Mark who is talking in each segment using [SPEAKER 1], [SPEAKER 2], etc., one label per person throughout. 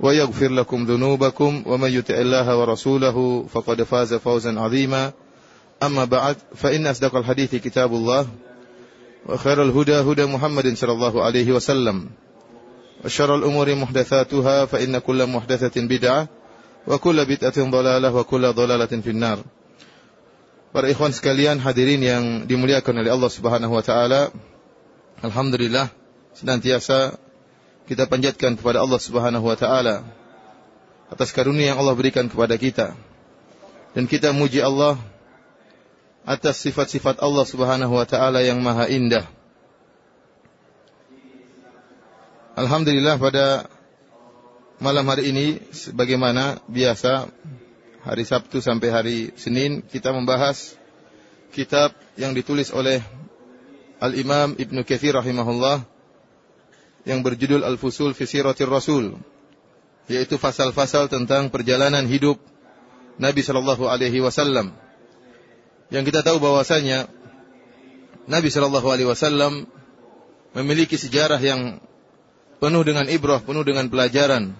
[SPEAKER 1] ويغفر لكم ذنوبكم ومن يطع الله ورسوله فقد فاز فوزا عظيما أما بعد فإن أصدق الحديث كتاب الله وخير الهدى هدى محمد صلى الله عليه وسلم وشر الأمور محدثاتها فإن كل محدثة بدعة وكل بدعة ضلالة وكل ضلالة في النار Para ikhwan sekalian hadirin yang dimuliakan oleh Allah Subhanahu wa taala. Alhamdulillah senantiasa kita panjatkan kepada Allah Subhanahu wa taala atas karunia yang Allah berikan kepada kita. Dan kita muji Allah atas sifat-sifat Allah Subhanahu wa taala yang maha indah. Alhamdulillah pada malam hari ini sebagaimana biasa hari Sabtu sampai hari Senin kita membahas kitab yang ditulis oleh Al-Imam Ibnu Katsir rahimahullah yang berjudul Al-Fusul fi Siratir Rasul yaitu fasal-fasal tentang perjalanan hidup Nabi sallallahu alaihi wasallam. Yang kita tahu bahwasanya Nabi sallallahu alaihi wasallam memiliki sejarah yang penuh dengan ibrah, penuh dengan pelajaran.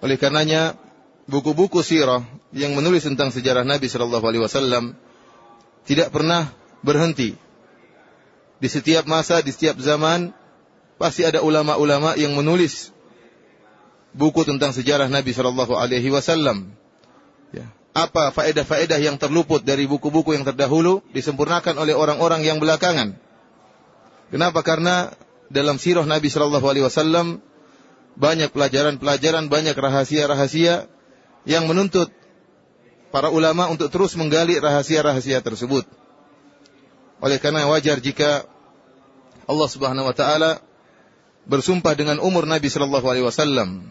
[SPEAKER 1] Oleh karenanya buku-buku sirah yang menulis tentang sejarah Nabi sallallahu alaihi wasallam tidak pernah berhenti di setiap masa, di setiap zaman, pasti ada ulama-ulama yang menulis buku tentang sejarah Nabi Shallallahu Alaihi Wasallam. Ya. Apa faedah-faedah yang terluput dari buku-buku yang terdahulu disempurnakan oleh orang-orang yang belakangan. Kenapa? Karena dalam sirah Nabi Shallallahu Alaihi Wasallam banyak pelajaran-pelajaran, banyak rahasia-rahasia yang menuntut para ulama untuk terus menggali rahasia-rahasia tersebut. Oleh karena wajar jika Allah Subhanahu wa taala bersumpah dengan umur Nabi sallallahu alaihi wasallam.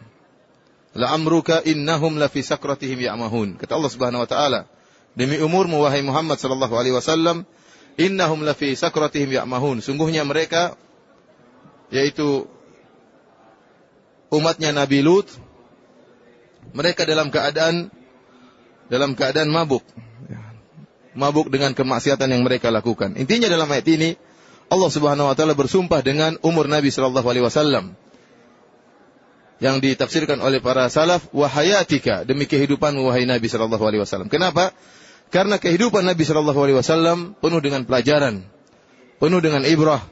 [SPEAKER 1] La amruka innahum la fi sakratihim ya'mahun. Kata Allah Subhanahu wa taala, demi umurmu wahai Muhammad sallallahu alaihi wasallam, innahum la fi sakratihim ya'mahun. Sungguhnya mereka yaitu umatnya Nabi Lut mereka dalam keadaan dalam keadaan mabuk mabuk dengan kemaksiatan yang mereka lakukan. Intinya dalam ayat ini Allah Subhanahu wa taala bersumpah dengan umur Nabi sallallahu alaihi wasallam yang ditafsirkan oleh para salaf wahayatika demi kehidupan wahai Nabi sallallahu alaihi wasallam. Kenapa? Karena kehidupan Nabi sallallahu alaihi wasallam penuh dengan pelajaran, penuh dengan ibrah.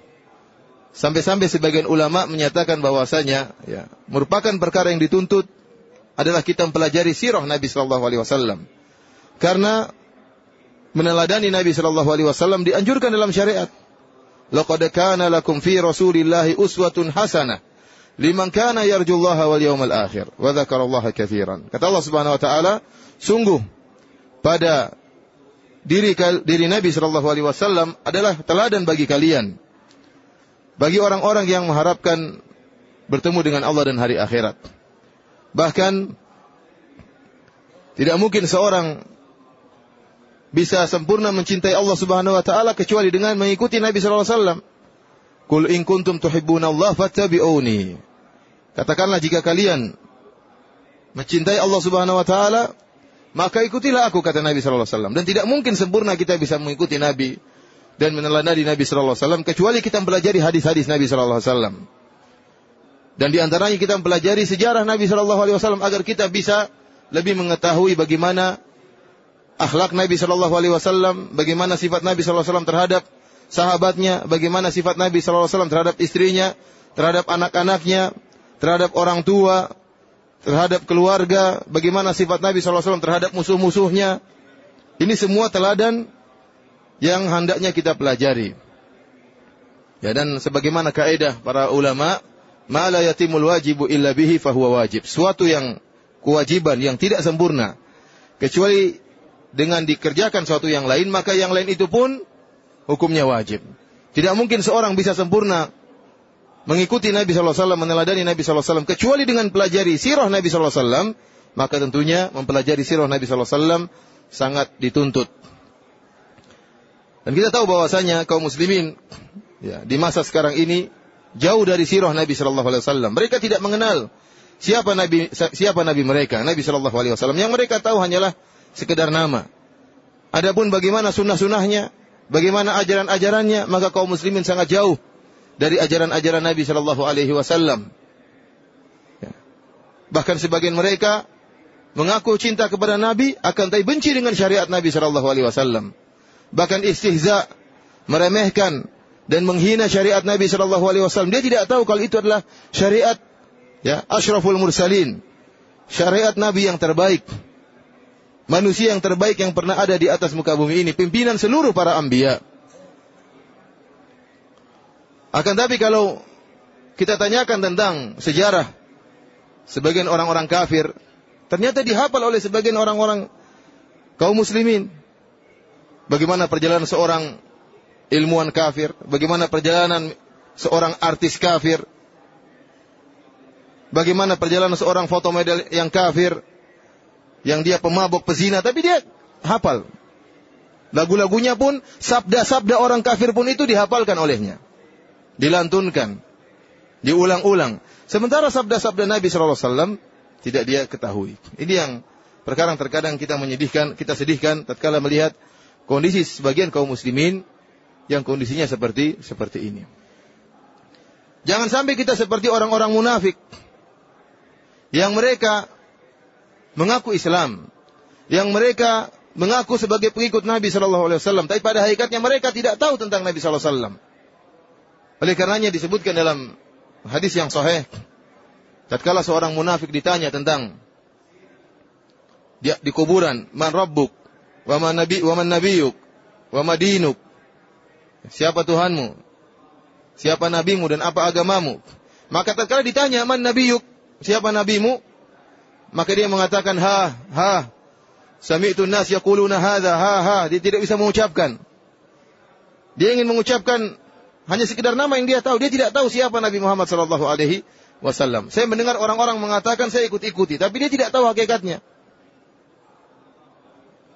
[SPEAKER 1] Sampai-sampai sebagian ulama menyatakan bahwasanya ya, merupakan perkara yang dituntut adalah kita mempelajari sirah Nabi sallallahu alaihi wasallam. Karena meneladani Nabi sallallahu alaihi wasallam dianjurkan dalam syariat. Laqad kana lakum fi Rasulillahi uswatun hasanah liman kana yarjullaha wal yawmal akhir wa dzakarallaha katsiran. Kata Allah Subhanahu wa taala, sungguh pada diri diri Nabi sallallahu alaihi wasallam adalah teladan bagi kalian. Bagi orang-orang yang mengharapkan bertemu dengan Allah dan hari akhirat. Bahkan tidak mungkin seorang bisa sempurna mencintai Allah Subhanahu wa taala kecuali dengan mengikuti Nabi sallallahu alaihi wasallam. Qul in kuntum Allah fattabi'uni. Katakanlah jika kalian mencintai Allah Subhanahu wa taala, maka ikutilah aku kata Nabi sallallahu alaihi wasallam. Dan tidak mungkin sempurna kita bisa mengikuti Nabi dan meneladani Nabi sallallahu alaihi wasallam kecuali kita mempelajari hadis-hadis Nabi sallallahu alaihi wasallam. Dan di antaranya kita mempelajari sejarah Nabi sallallahu alaihi wasallam agar kita bisa lebih mengetahui bagaimana akhlak Nabi Shallallahu Alaihi Wasallam, bagaimana sifat Nabi Shallallahu Alaihi Wasallam terhadap sahabatnya, bagaimana sifat Nabi Shallallahu Alaihi Wasallam terhadap istrinya, terhadap anak-anaknya, terhadap orang tua, terhadap keluarga, bagaimana sifat Nabi SAW terhadap musuh-musuhnya. Ini semua teladan yang hendaknya kita pelajari. Ya dan sebagaimana kaidah para ulama, ma la yatimul wajibu illa bihi fahuwa wajib. Suatu yang kewajiban yang tidak sempurna kecuali dengan dikerjakan suatu yang lain, maka yang lain itu pun hukumnya wajib. Tidak mungkin seorang bisa sempurna mengikuti Nabi SAW, meneladani Nabi SAW, kecuali dengan pelajari sirah Nabi SAW, maka tentunya mempelajari sirah Nabi SAW sangat dituntut. Dan kita tahu bahwasanya kaum muslimin ya, di masa sekarang ini jauh dari sirah Nabi SAW. Mereka tidak mengenal siapa Nabi siapa Nabi mereka, Nabi SAW. Yang mereka tahu hanyalah sekedar nama. Adapun bagaimana sunnah-sunnahnya, bagaimana ajaran-ajarannya, maka kaum muslimin sangat jauh dari ajaran-ajaran Nabi Shallallahu Alaihi Wasallam. Ya. Bahkan sebagian mereka mengaku cinta kepada Nabi, akan tapi benci dengan syariat Nabi Shallallahu Alaihi Wasallam. Bahkan istihza, meremehkan dan menghina syariat Nabi Shallallahu Alaihi Wasallam. Dia tidak tahu kalau itu adalah syariat ya ashraful mursalin, syariat Nabi yang terbaik, manusia yang terbaik yang pernah ada di atas muka bumi ini, pimpinan seluruh para ambia. Akan tapi kalau kita tanyakan tentang sejarah sebagian orang-orang kafir, ternyata dihafal oleh sebagian orang-orang kaum muslimin. Bagaimana perjalanan seorang ilmuwan kafir, bagaimana perjalanan seorang artis kafir, bagaimana perjalanan seorang foto model yang kafir, yang dia pemabuk pezina, tapi dia hafal. Lagu-lagunya pun, sabda-sabda orang kafir pun itu dihafalkan olehnya dilantunkan, diulang-ulang. Sementara sabda-sabda Nabi SAW tidak dia ketahui. Ini yang perkara terkadang kita menyedihkan, kita sedihkan tatkala melihat kondisi sebagian kaum muslimin yang kondisinya seperti seperti ini. Jangan sampai kita seperti orang-orang munafik yang mereka mengaku Islam, yang mereka mengaku sebagai pengikut Nabi Shallallahu Alaihi Wasallam, tapi pada hakikatnya mereka tidak tahu tentang Nabi Shallallahu Alaihi Wasallam. Oleh karenanya disebutkan dalam hadis yang sahih, tatkala seorang munafik ditanya tentang di, di kuburan, man rabbuk, wa man nabi, wa man nabiyuk, wa madinuk. Siapa Tuhanmu? Siapa nabimu dan apa agamamu? Maka tatkala ditanya man nabiyuk, siapa nabimu? Maka dia mengatakan ha ha. Sami'tu nas yaquluna hadza ha ha. Dia tidak bisa mengucapkan. Dia ingin mengucapkan hanya sekedar nama yang dia tahu. Dia tidak tahu siapa Nabi Muhammad sallallahu alaihi wasallam. Saya mendengar orang-orang mengatakan saya ikut-ikuti, tapi dia tidak tahu hakikatnya.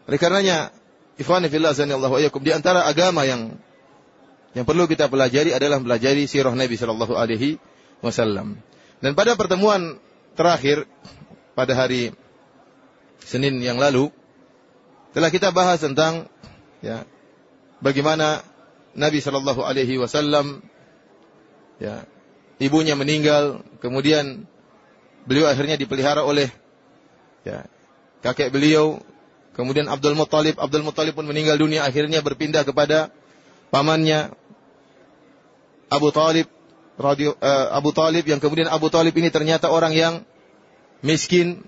[SPEAKER 1] Oleh karenanya, ikhwani fillah Allah wa di antara agama yang yang perlu kita pelajari adalah pelajari sirah Nabi sallallahu alaihi wasallam. Dan pada pertemuan terakhir pada hari Senin yang lalu telah kita bahas tentang ya bagaimana Nabi Shallallahu Alaihi Wasallam, ya, ibunya meninggal, kemudian beliau akhirnya dipelihara oleh ya, kakek beliau, kemudian Abdul Muttalib, Abdul Muttalib pun meninggal dunia, akhirnya berpindah kepada pamannya Abu Talib, radio, uh, Abu Talib yang kemudian Abu Talib ini ternyata orang yang miskin,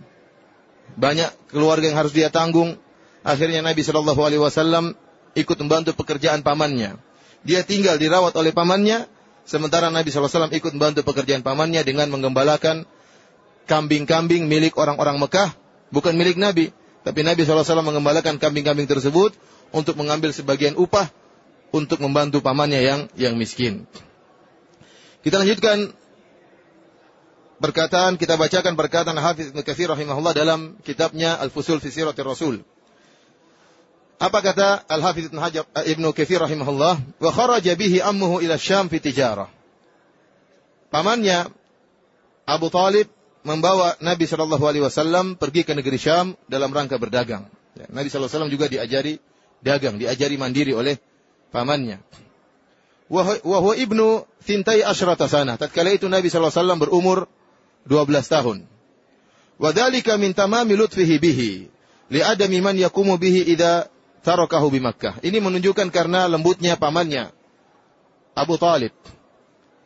[SPEAKER 1] banyak keluarga yang harus dia tanggung. Akhirnya Nabi Shallallahu Alaihi Wasallam ikut membantu pekerjaan pamannya. Dia tinggal dirawat oleh pamannya, sementara Nabi SAW ikut membantu pekerjaan pamannya dengan menggembalakan kambing-kambing milik orang-orang Mekah, bukan milik Nabi. Tapi Nabi SAW mengembalakan kambing-kambing tersebut untuk mengambil sebagian upah untuk membantu pamannya yang yang miskin. Kita lanjutkan perkataan kita bacakan perkataan Hafiz Ibnu Katsir rahimahullah dalam kitabnya Al-Fusul fi Siratir Rasul. Apa kata Al-Hafidh Ibn Hajar eh, Ibnu Katsir rahimahullah, "Wa kharaja bihi ammuhu ila Syam fi tijarah." Pamannya Abu Talib membawa Nabi Shallallahu Alaihi Wasallam pergi ke negeri Syam dalam rangka berdagang. Ya, Nabi Shallallahu Alaihi Wasallam juga diajari dagang, diajari mandiri oleh pamannya. Wahwa ibnu Fintai asyrata sana. Tatkala itu Nabi Shallallahu Alaihi Wasallam berumur 12 tahun. Wadhalika min tamami lutfihi bihi. Li'adami man yakumu bihi idha tarakahu bi Makkah. Ini menunjukkan karena lembutnya pamannya Abu Talib.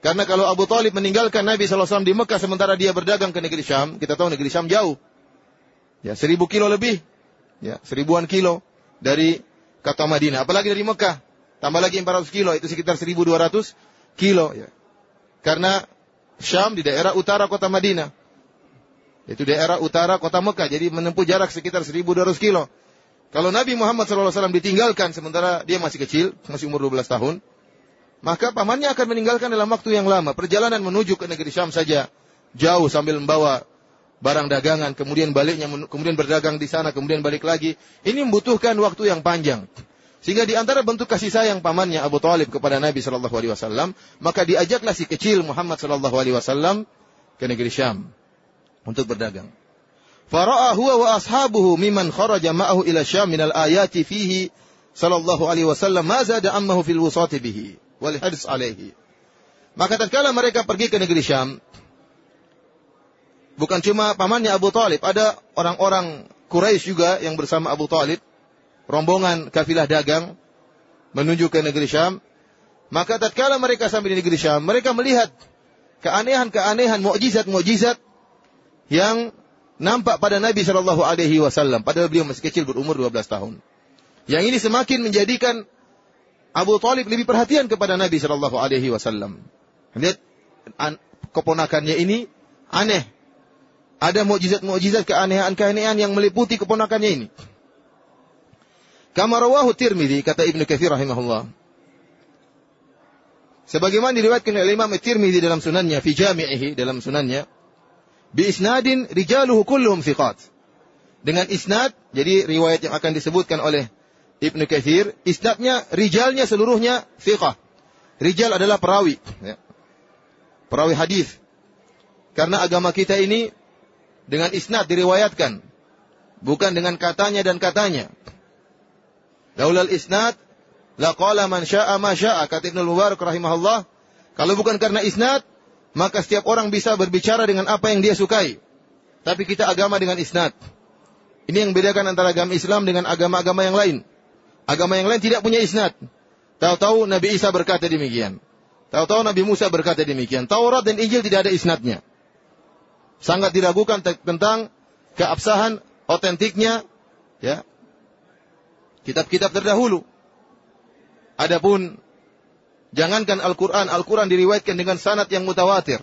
[SPEAKER 1] Karena kalau Abu Talib meninggalkan Nabi SAW di Mekah sementara dia berdagang ke negeri Syam, kita tahu negeri Syam jauh. Ya, seribu kilo lebih. Ya, seribuan kilo dari kota Madinah. Apalagi dari Mekah. Tambah lagi 400 kilo, itu sekitar 1200 kilo. Ya. Karena Syam di daerah utara kota Madinah. Itu daerah utara kota Mekah. Jadi menempuh jarak sekitar 1200 kilo. Kalau Nabi Muhammad SAW ditinggalkan sementara dia masih kecil, masih umur 12 tahun, maka pamannya akan meninggalkan dalam waktu yang lama. Perjalanan menuju ke negeri Syam saja jauh sambil membawa barang dagangan, kemudian baliknya, kemudian berdagang di sana, kemudian balik lagi. Ini membutuhkan waktu yang panjang. Sehingga di antara bentuk kasih sayang pamannya Abu Talib kepada Nabi Shallallahu Alaihi Wasallam, maka diajaklah si kecil Muhammad Shallallahu Alaihi Wasallam ke negeri Syam untuk berdagang. Fara'a wa ashabuhu mimman kharaja ma'ahu ila Syam minal ayati fihi sallallahu alaihi wasallam ma zada ammahu fil wusati bihi wal hadis alaihi. Maka tatkala mereka pergi ke negeri Syam, bukan cuma pamannya Abu Talib, ada orang-orang Quraisy juga yang bersama Abu Talib, rombongan kafilah dagang menuju ke negeri Syam. Maka tatkala mereka sampai di negeri Syam, mereka melihat keanehan-keanehan, mukjizat-mukjizat yang nampak pada Nabi Shallallahu Alaihi Wasallam. Padahal beliau masih kecil berumur 12 tahun. Yang ini semakin menjadikan Abu Talib lebih perhatian kepada Nabi Shallallahu Alaihi Wasallam. Lihat keponakannya ini aneh. Ada mukjizat-mukjizat keanehan-keanehan yang meliputi keponakannya ini. Kama rawahu kata Ibnu Katsir rahimahullah. Sebagaimana diriwayatkan oleh Imam Tirmidzi dalam sunannya fi jami'ihi dalam sunannya bi isnadin rijaluhu kulluhum thiqat. Dengan isnad, jadi riwayat yang akan disebutkan oleh Ibnu Kathir, isnadnya, rijalnya seluruhnya fiqah. Rijal adalah perawi. Ya. Perawi hadis. Karena agama kita ini dengan isnad diriwayatkan. Bukan dengan katanya dan katanya. Daulal isnad, laqala man sya'a ma sya'a. Kata Ibnu Mubarak rahimahullah. Kalau bukan karena isnad, maka setiap orang bisa berbicara dengan apa yang dia sukai. Tapi kita agama dengan isnad. Ini yang bedakan antara agama Islam dengan agama-agama yang lain. Agama yang lain tidak punya isnad. Tahu-tahu Nabi Isa berkata demikian. Tahu-tahu Nabi Musa berkata demikian. Taurat dan Injil tidak ada isnadnya. Sangat diragukan tentang keabsahan, otentiknya, ya, kitab-kitab terdahulu. Adapun jangankan Al-Quran, Al-Quran diriwayatkan dengan sanad yang mutawatir.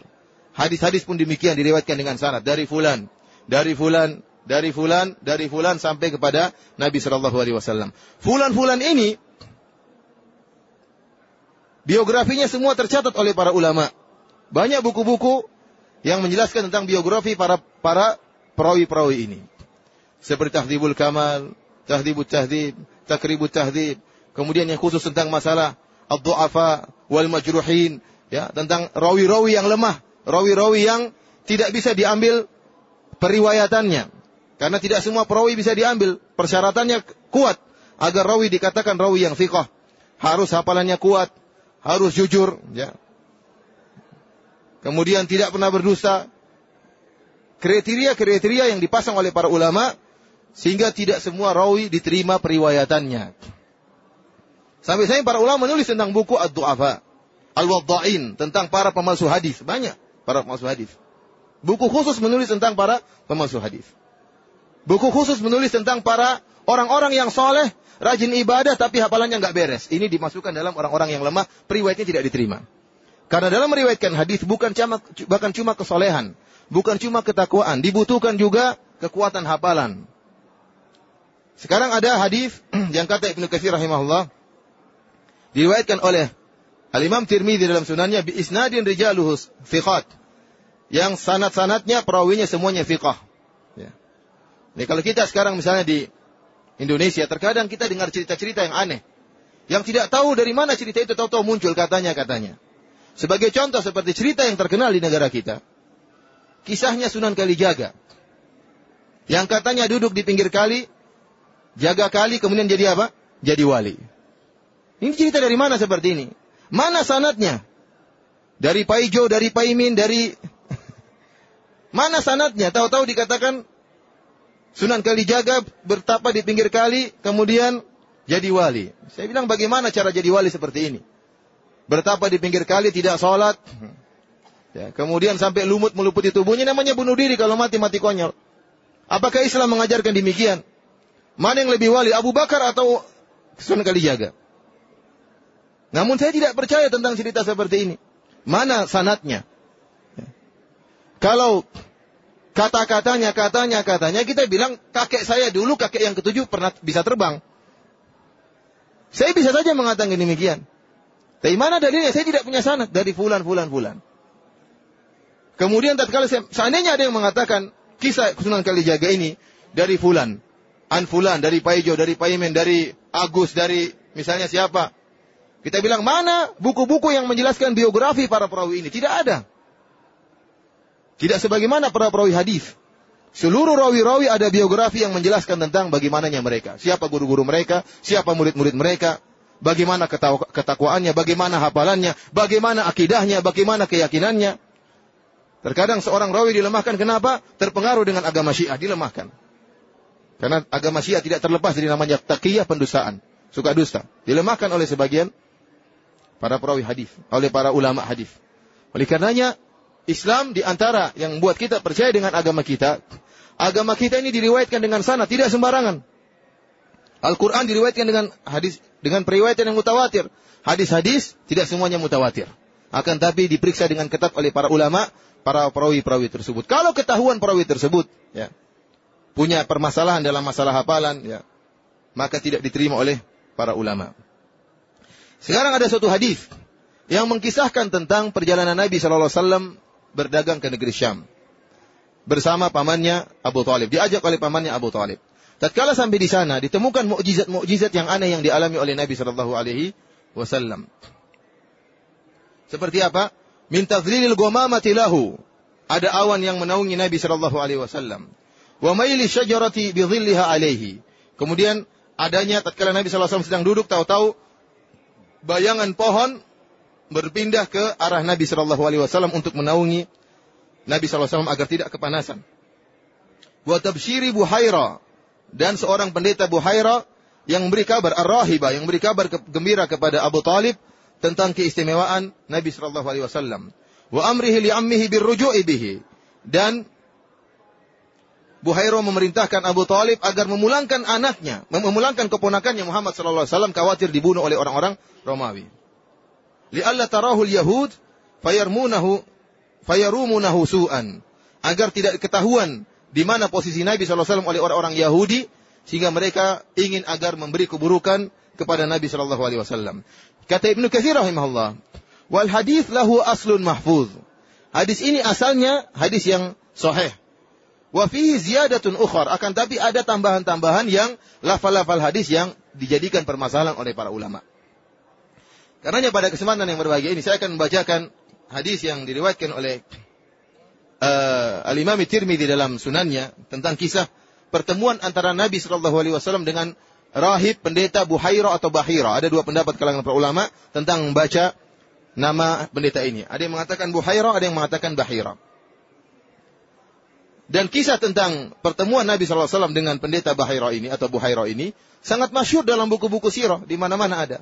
[SPEAKER 1] Hadis-hadis pun demikian diriwayatkan dengan sanad dari fulan, dari fulan, dari fulan, dari fulan sampai kepada Nabi Shallallahu Alaihi Wasallam. Fulan-fulan ini biografinya semua tercatat oleh para ulama. Banyak buku-buku yang menjelaskan tentang biografi para para perawi-perawi ini. Seperti Tahdibul Kamal, Tahdibul Tahdib, Takribul Tahdib. Kemudian yang khusus tentang masalah Ad-Du'afa wal Majruhin. Ya, tentang rawi-rawi yang lemah. Rawi-rawi yang tidak bisa diambil periwayatannya. Karena tidak semua perawi bisa diambil. Persyaratannya kuat. Agar rawi dikatakan rawi yang fiqh. Harus hafalannya kuat. Harus jujur. Ya. Kemudian tidak pernah berdusta. Kriteria-kriteria yang dipasang oleh para ulama. Sehingga tidak semua rawi diterima periwayatannya. Sampai-sampai para ulama menulis tentang buku Ad-Du'afa. Al-Wadda'in. Tentang para pemalsu hadis. Banyak para pemalsu hadis. Buku khusus menulis tentang para pemalsu hadis. Buku khusus menulis tentang para orang-orang yang soleh, rajin ibadah, tapi hafalannya nggak beres. Ini dimasukkan dalam orang-orang yang lemah, periwayatnya tidak diterima. Karena dalam meriwayatkan hadis bukan cuma bahkan cuma kesolehan, bukan cuma ketakwaan, dibutuhkan juga kekuatan hafalan. Sekarang ada hadis yang kata Ibnu Katsir rahimahullah diriwayatkan oleh Al Imam Tirmidzi dalam sunannya bi isnadin rijaluhu thiqat. Yang sanad-sanadnya perawinya semuanya fiqah. Nih kalau kita sekarang misalnya di Indonesia, terkadang kita dengar cerita-cerita yang aneh. Yang tidak tahu dari mana cerita itu tahu-tahu muncul katanya-katanya. Sebagai contoh seperti cerita yang terkenal di negara kita. Kisahnya Sunan Kalijaga. Yang katanya duduk di pinggir kali, jaga kali, kemudian jadi apa? Jadi wali. Ini cerita dari mana seperti ini? Mana sanatnya? Dari Paijo, dari Paimin, dari... mana sanatnya? Tahu-tahu dikatakan Sunan Kalijaga bertapa di pinggir kali, kemudian jadi wali. Saya bilang bagaimana cara jadi wali seperti ini? Bertapa di pinggir kali, tidak sholat, Ya, kemudian sampai lumut meluputi tubuhnya namanya bunuh diri kalau mati mati konyol. Apakah Islam mengajarkan demikian? Mana yang lebih wali, Abu Bakar atau Sunan Kalijaga? Namun saya tidak percaya tentang cerita seperti ini. Mana sanatnya? Ya. Kalau kata-katanya, katanya, katanya, kita bilang kakek saya dulu, kakek yang ketujuh pernah bisa terbang. Saya bisa saja mengatakan demikian. Tapi mana dalilnya? Saya tidak punya sanat dari fulan, fulan, fulan. Kemudian tatkala saya, seandainya ada yang mengatakan kisah Sunan Kalijaga ini dari fulan, an fulan, dari Paijo, dari Paimen, dari Agus, dari misalnya siapa? Kita bilang mana buku-buku yang menjelaskan biografi para perawi ini? Tidak ada. Tidak sebagaimana para perawi hadis. Seluruh rawi-rawi ada biografi yang menjelaskan tentang bagaimananya mereka. Siapa guru-guru mereka, siapa murid-murid mereka, bagaimana ketakwaannya, bagaimana hafalannya, bagaimana akidahnya, bagaimana keyakinannya. Terkadang seorang rawi dilemahkan kenapa? Terpengaruh dengan agama Syiah, dilemahkan. Karena agama Syiah tidak terlepas dari namanya taqiyah pendustaan, suka dusta. Dilemahkan oleh sebagian para perawi hadis, oleh para ulama hadis. Oleh karenanya Islam di antara yang membuat kita percaya dengan agama kita, agama kita ini diriwayatkan dengan sana, tidak sembarangan. Al-Quran diriwayatkan dengan hadis dengan periwayatan yang mutawatir. Hadis-hadis tidak semuanya mutawatir. Akan tapi diperiksa dengan ketat oleh para ulama, para perawi-perawi tersebut. Kalau ketahuan perawi tersebut, ya, punya permasalahan dalam masalah hafalan, ya, maka tidak diterima oleh para ulama. Sekarang ada suatu hadis yang mengkisahkan tentang perjalanan Nabi Shallallahu Alaihi Wasallam berdagang ke negeri Syam bersama pamannya Abu Talib. Diajak oleh pamannya Abu Talib. Tatkala sampai di sana ditemukan mukjizat-mukjizat yang aneh yang dialami oleh Nabi Shallallahu Alaihi Wasallam. Seperti apa? Min tadlilil ghamamati lahu. Ada awan yang menaungi Nabi Shallallahu Alaihi Wasallam. Wa maili syajarati bi alaihi. Kemudian adanya tatkala Nabi Shallallahu Wasallam sedang duduk tahu-tahu bayangan pohon berpindah ke arah Nabi Shallallahu Alaihi Wasallam untuk menaungi Nabi Shallallahu Wasallam agar tidak kepanasan. Wa tabshiri buhaira dan seorang pendeta Buhaira yang memberi kabar Ar-Rahiba yang memberi kabar gembira kepada Abu Talib tentang keistimewaan Nabi sallallahu alaihi wasallam. Wa amrihi li ammihi birruju'i bihi dan Buhaira memerintahkan Abu Talib agar memulangkan anaknya, memulangkan keponakannya Muhammad sallallahu alaihi wasallam khawatir dibunuh oleh orang-orang Romawi. Li'alla tarahu al-yahud fayarmunahu fayarumunahu su'an. Agar tidak ketahuan di mana posisi Nabi SAW oleh orang-orang Yahudi sehingga mereka ingin agar memberi keburukan kepada Nabi Shallallahu Alaihi Wasallam. Kata Ibnu Katsir rahimahullah, wal hadis lahu aslun mahfuz. Hadis ini asalnya hadis yang sahih. Wa fihi ziyadatun ukhar. Akan tapi ada tambahan-tambahan yang lafal-lafal hadis yang dijadikan permasalahan oleh para ulama. Karenanya pada kesempatan yang berbahagia ini saya akan membacakan hadis yang diriwayatkan oleh uh, Al-Imam Tirmidzi dalam sunannya tentang kisah pertemuan antara Nabi Shallallahu alaihi wasallam dengan rahib pendeta Buhaira atau Bahira. Ada dua pendapat kalangan para ulama tentang membaca nama pendeta ini. Ada yang mengatakan Buhaira, ada yang mengatakan Bahira. Dan kisah tentang pertemuan Nabi SAW dengan pendeta Bahira ini atau Buhaira ini sangat masyur dalam buku-buku sirah di mana-mana ada.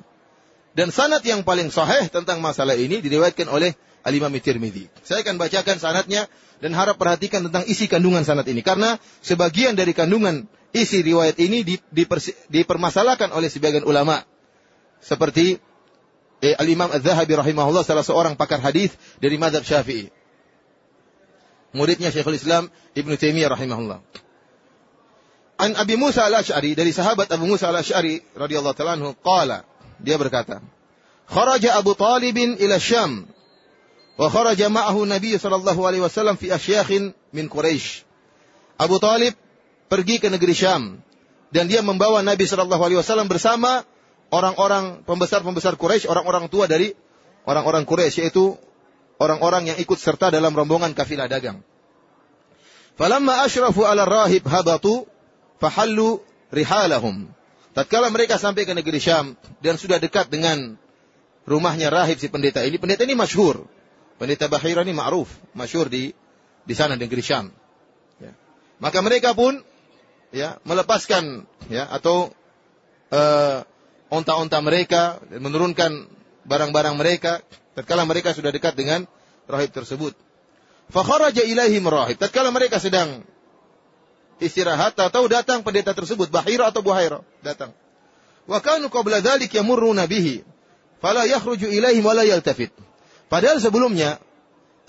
[SPEAKER 1] Dan sanat yang paling sahih tentang masalah ini diriwayatkan oleh Al-Imam Tirmidzi. Saya akan bacakan sanatnya dan harap perhatikan tentang isi kandungan sanat ini karena sebagian dari kandungan isi riwayat ini dipermasalahkan oleh sebagian ulama. Seperti eh, Al-Imam Az-Zahabi rahimahullah salah seorang pakar hadis dari mazhab Syafi'i. Muridnya Syekhul Islam Ibnu Taimiyah rahimahullah. An Abi Musa al-Ash'ari dari sahabat Abu Musa al-Ash'ari radhiyallahu taala anhu qala dia berkata Kharaja Abu Talibin ila Syam Wa kharaja ma'ahu Nabi sallallahu alaihi wasallam fi asyakhin min Quraisy. Abu Talib pergi ke negeri Syam dan dia membawa Nabi sallallahu alaihi wasallam bersama orang-orang pembesar-pembesar Quraisy, orang-orang tua dari orang-orang Quraisy yaitu orang-orang yang ikut serta dalam rombongan kafilah dagang. Falamma asyrafu ala rahib habatu fahallu rihalahum. Tatkala mereka sampai ke negeri Syam dan sudah dekat dengan rumahnya rahib si pendeta ini, pendeta ini masyhur. Pendeta Bahira ini ma'ruf, masyur di di sana negeri Syam. Ya. Maka mereka pun ya melepaskan ya atau uh, onta-onta mereka menurunkan barang-barang mereka tatkala mereka sudah dekat dengan rahib tersebut. Fakharaja ilaihim rahib. Tatkala mereka sedang istirahat, tahu datang pendeta tersebut, Bahira atau Buhaira, datang. Wa kanu qabla dzalik yamurruna bihi, fala yakhruju ilaihim wa la yaltafit. Padahal sebelumnya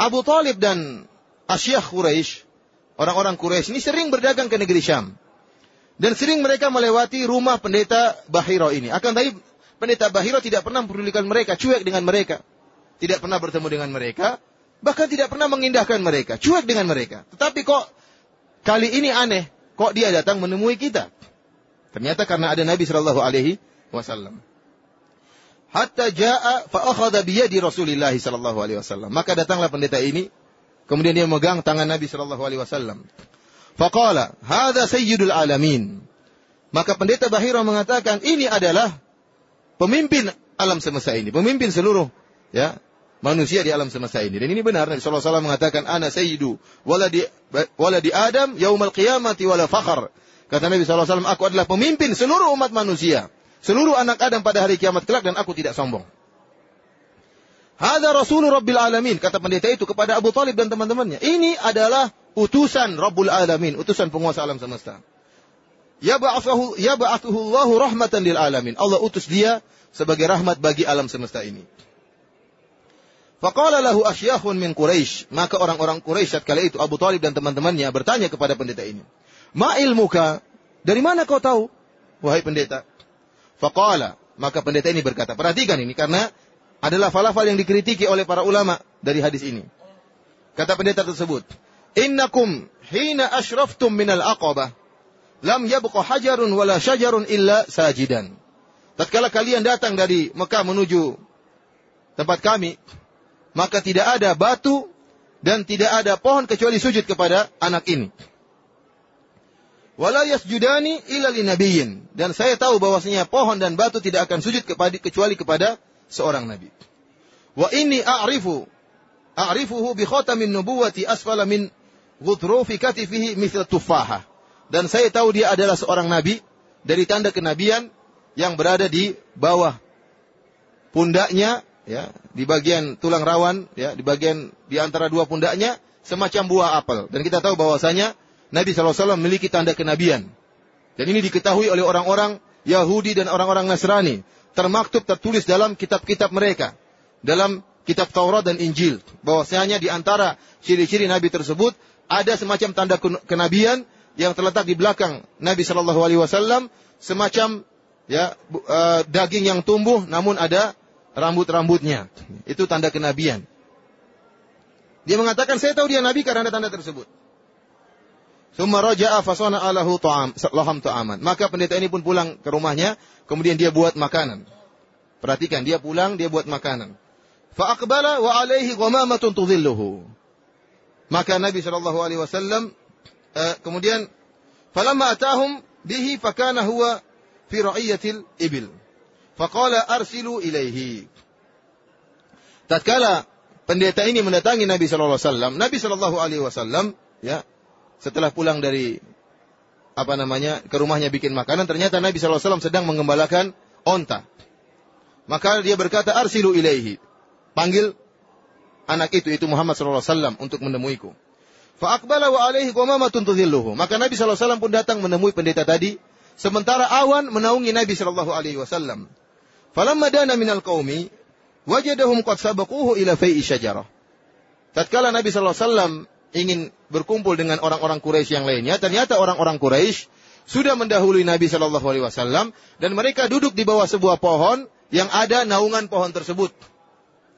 [SPEAKER 1] Abu Talib dan Asyikh Quraisy, orang-orang Quraisy ini sering berdagang ke negeri Syam. Dan sering mereka melewati rumah pendeta Bahira ini. Akan tapi pendeta Bahira tidak pernah memperdulikan mereka, cuek dengan mereka. Tidak pernah bertemu dengan mereka, bahkan tidak pernah mengindahkan mereka, cuek dengan mereka. Tetapi kok kali ini aneh, kok dia datang menemui kita? Ternyata karena ada Nabi Shallallahu Alaihi Wasallam. Hatta jaa fa akhadha bi yadi Rasulillah sallallahu alaihi wasallam. Maka datanglah pendeta ini, kemudian dia memegang tangan Nabi sallallahu alaihi wasallam. Faqala, "Hadza sayyidul alamin." Maka pendeta Bahira mengatakan, ini adalah pemimpin alam semesta ini, pemimpin seluruh ya manusia di alam semesta ini. Dan ini benar Nabi sallallahu alaihi mengatakan, "Ana sayyidu waladi waladi Adam yaumal qiyamati wala fakhr." Kata Nabi wasallam, "Aku adalah pemimpin seluruh umat manusia, seluruh anak Adam pada hari kiamat kelak dan aku tidak sombong." Hada Rasulullah Rabbil Alamin, kata pendeta itu kepada Abu Talib dan teman-temannya. Ini adalah utusan Rabbul Alamin, utusan penguasa alam semesta. Ya ba'athuhu ya ba'athuhu Allahu rahmatan lil alamin. Allah utus dia sebagai rahmat bagi alam semesta ini. Faqala lahu asyakhun min Quraisy, maka orang-orang Quraisy kala itu Abu Talib dan teman-temannya bertanya kepada pendeta ini. Ma ilmuka? Dari mana kau tahu? Wahai pendeta. Faqala, maka pendeta ini berkata, perhatikan ini karena adalah falafal yang dikritiki oleh para ulama dari hadis ini. Kata pendeta tersebut, Innakum hina ashraftum minal aqabah lam yabqa hajarun wala syajarun illa sajidan. Tatkala kalian datang dari Mekah menuju tempat kami, maka tidak ada batu dan tidak ada pohon kecuali sujud kepada anak ini. Wala yasjudani illa linabiyyin. Dan saya tahu bahwasanya pohon dan batu tidak akan sujud kepada kecuali kepada seorang nabi. Wa inni a'rifu a'rifuhu bi khatamin nubuwati asfala min ghudrufi katifihi mithla tufaha. Dan saya tahu dia adalah seorang nabi dari tanda kenabian yang berada di bawah pundaknya ya, di bagian tulang rawan ya, di bagian di antara dua pundaknya semacam buah apel. Dan kita tahu bahwasanya Nabi SAW memiliki tanda kenabian. Dan ini diketahui oleh orang-orang Yahudi dan orang-orang Nasrani. Termaktub tertulis dalam kitab-kitab mereka. Dalam kitab Taurat dan Injil. Bahwasanya di antara ciri-ciri Nabi tersebut ada semacam tanda kenabian yang terletak di belakang Nabi Shallallahu Alaihi Wasallam semacam ya uh, daging yang tumbuh namun ada rambut-rambutnya itu tanda kenabian dia mengatakan saya tahu dia nabi karena tanda tersebut Summa raja'a alahu ta'am, ta'aman. Maka pendeta ini pun pulang ke rumahnya, kemudian dia buat makanan. Perhatikan, dia pulang, dia buat makanan. Fa aqbala wa alaihi ghamamatun tudhilluhu. Maka Nabi Shallallahu Alaihi Wasallam uh, kemudian falamma atahum bihi fakana huwa fi ra'iyatil ibil. Faqala arsilu ilaihi. Tatkala pendeta ini mendatangi Nabi Shallallahu Alaihi Wasallam, Nabi Shallallahu Alaihi Wasallam ya setelah pulang dari apa namanya ke rumahnya bikin makanan, ternyata Nabi Wasallam sedang mengembalakan onta. Maka dia berkata arsilu ilaihi. Panggil anak itu itu Muhammad sallallahu wasallam untuk menemuiku. Fa aqbala wa alaihi qamamatun tudhilluhu. Maka Nabi sallallahu wasallam pun datang menemui pendeta tadi sementara awan menaungi Nabi sallallahu wasallam. Falamma dana minal qaumi wajadahum qad sabaquhu ila fai'i syajarah. Tatkala Nabi sallallahu alaihi wasallam ingin berkumpul dengan orang-orang Quraisy yang lainnya, ternyata orang-orang Quraisy sudah mendahului Nabi Shallallahu Alaihi Wasallam dan mereka duduk di bawah sebuah pohon yang ada naungan pohon tersebut.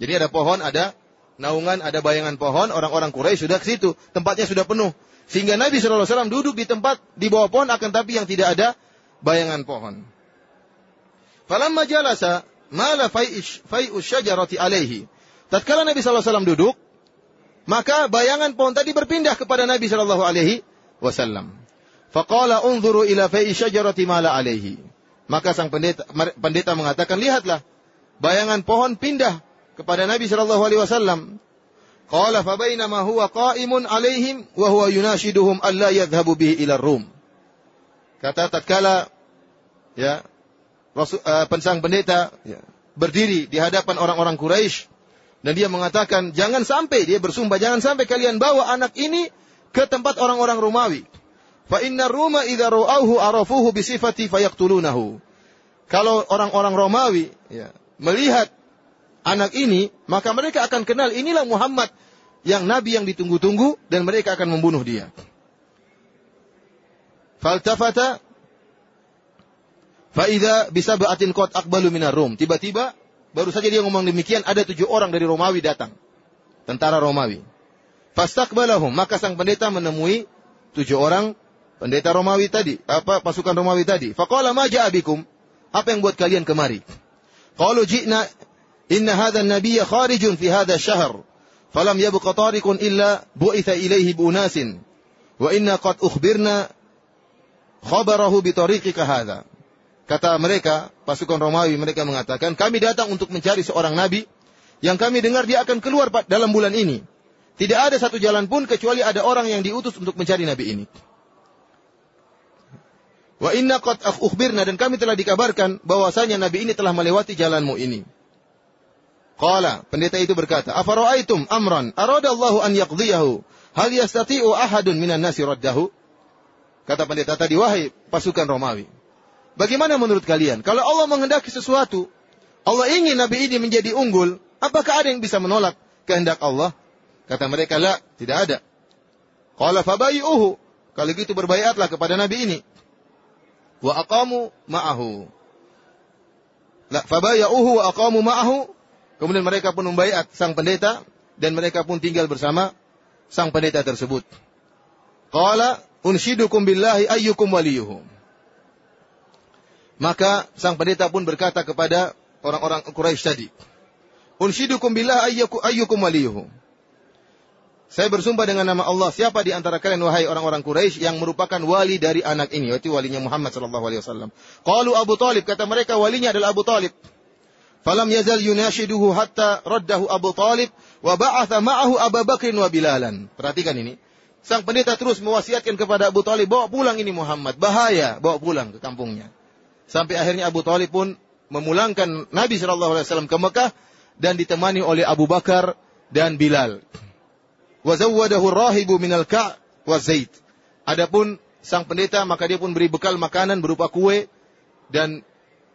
[SPEAKER 1] Jadi ada pohon, ada naungan, ada bayangan pohon, orang-orang Quraisy sudah ke situ, tempatnya sudah penuh. Sehingga Nabi SAW duduk di tempat di bawah pohon akan tapi yang tidak ada bayangan pohon. Falamma jalasa mala fai'u syajarati alaihi. Tatkala Nabi SAW duduk, maka bayangan pohon tadi berpindah kepada Nabi Shallallahu Alaihi Wasallam. Faqala unzuru ila fai'i syajarati mala alaihi. Maka sang pendeta, pendeta mengatakan, lihatlah, bayangan pohon pindah kepada Nabi Shallallahu Alaihi Wasallam. Qala fa bainama huwa qa'imun alaihim wa huwa yunashiduhum alla yadhhabu bihi ila Rum. Kata tatkala ya Rasul, uh, pensang pendeta ya, berdiri di hadapan orang-orang Quraisy Dan dia mengatakan, jangan sampai, dia bersumpah, jangan sampai kalian bawa anak ini ke tempat orang-orang Romawi. Fa inna Roma idza ra'awhu arafuhu bi sifati fayaqtulunahu. Kalau orang-orang Romawi ya, melihat anak ini, maka mereka akan kenal inilah Muhammad yang nabi yang ditunggu-tunggu dan mereka akan membunuh dia. Faltafata Faida bisa ba'atin kot akbalu minar Rum. Tiba-tiba baru saja dia ngomong demikian ada tujuh orang dari Romawi datang. Tentara Romawi. Fastakbalahum. Maka sang pendeta menemui tujuh orang pendeta Romawi tadi. Apa pasukan Romawi tadi. Faqala ma abikum. Apa yang buat kalian kemari? Qalu ji'na inna hadha nabiyya kharijun fi hadha syahr. Falam yabqa tariqun illa bu'itha ilaihi bunasin. Wa inna qad ukhbirna khabarahu bi tariqika hadha. Kata mereka, pasukan Romawi, mereka mengatakan, kami datang untuk mencari seorang nabi yang kami dengar dia akan keluar dalam bulan ini. Tidak ada satu jalan pun kecuali ada orang yang diutus untuk mencari nabi ini. Wa inna qad ukhbirna dan kami telah dikabarkan bahwasanya nabi ini telah melewati jalanmu ini. Qala, pendeta itu berkata, "Afara'aitum amran arada Allahu an yaqdiyahu? Hal yastati'u ahadun minan nasi raddahu?" Kata pendeta tadi, "Wahai pasukan Romawi, Bagaimana menurut kalian? Kalau Allah menghendaki sesuatu, Allah ingin Nabi ini menjadi unggul, apakah ada yang bisa menolak kehendak Allah? Kata mereka, la, tidak ada. Qala fabayi'uhu. Kalau gitu berbayatlah kepada Nabi ini. Wa aqamu ma'ahu. La, fabaya'uhu wa aqamu ma'ahu. Kemudian mereka pun membayat sang pendeta dan mereka pun tinggal bersama sang pendeta tersebut. Qala unshidukum billahi ayyukum waliyuhum. Maka sang pendeta pun berkata kepada orang-orang Quraisy tadi, "Unshidukum billah ayyukum waliyuhu." Saya bersumpah dengan nama Allah, siapa di antara kalian wahai orang-orang Quraisy yang merupakan wali dari anak ini, yaitu walinya Muhammad sallallahu alaihi wasallam. Qalu Abu Talib, kata mereka walinya adalah Abu Talib. Falam yazal yunashiduhu hatta raddahu Abu Talib wa ba'atha ma'ahu Abu Bakrin wa Bilalan. Perhatikan ini. Sang pendeta terus mewasiatkan kepada Abu Talib, bawa pulang ini Muhammad, bahaya, bawa pulang ke kampungnya. Sampai akhirnya Abu Talib pun memulangkan Nabi Shallallahu Alaihi Wasallam ke Mekah dan ditemani oleh Abu Bakar dan Bilal. Wazawwadahu rahibu minal ka' wa zait. Adapun sang pendeta maka dia pun beri bekal makanan berupa kue dan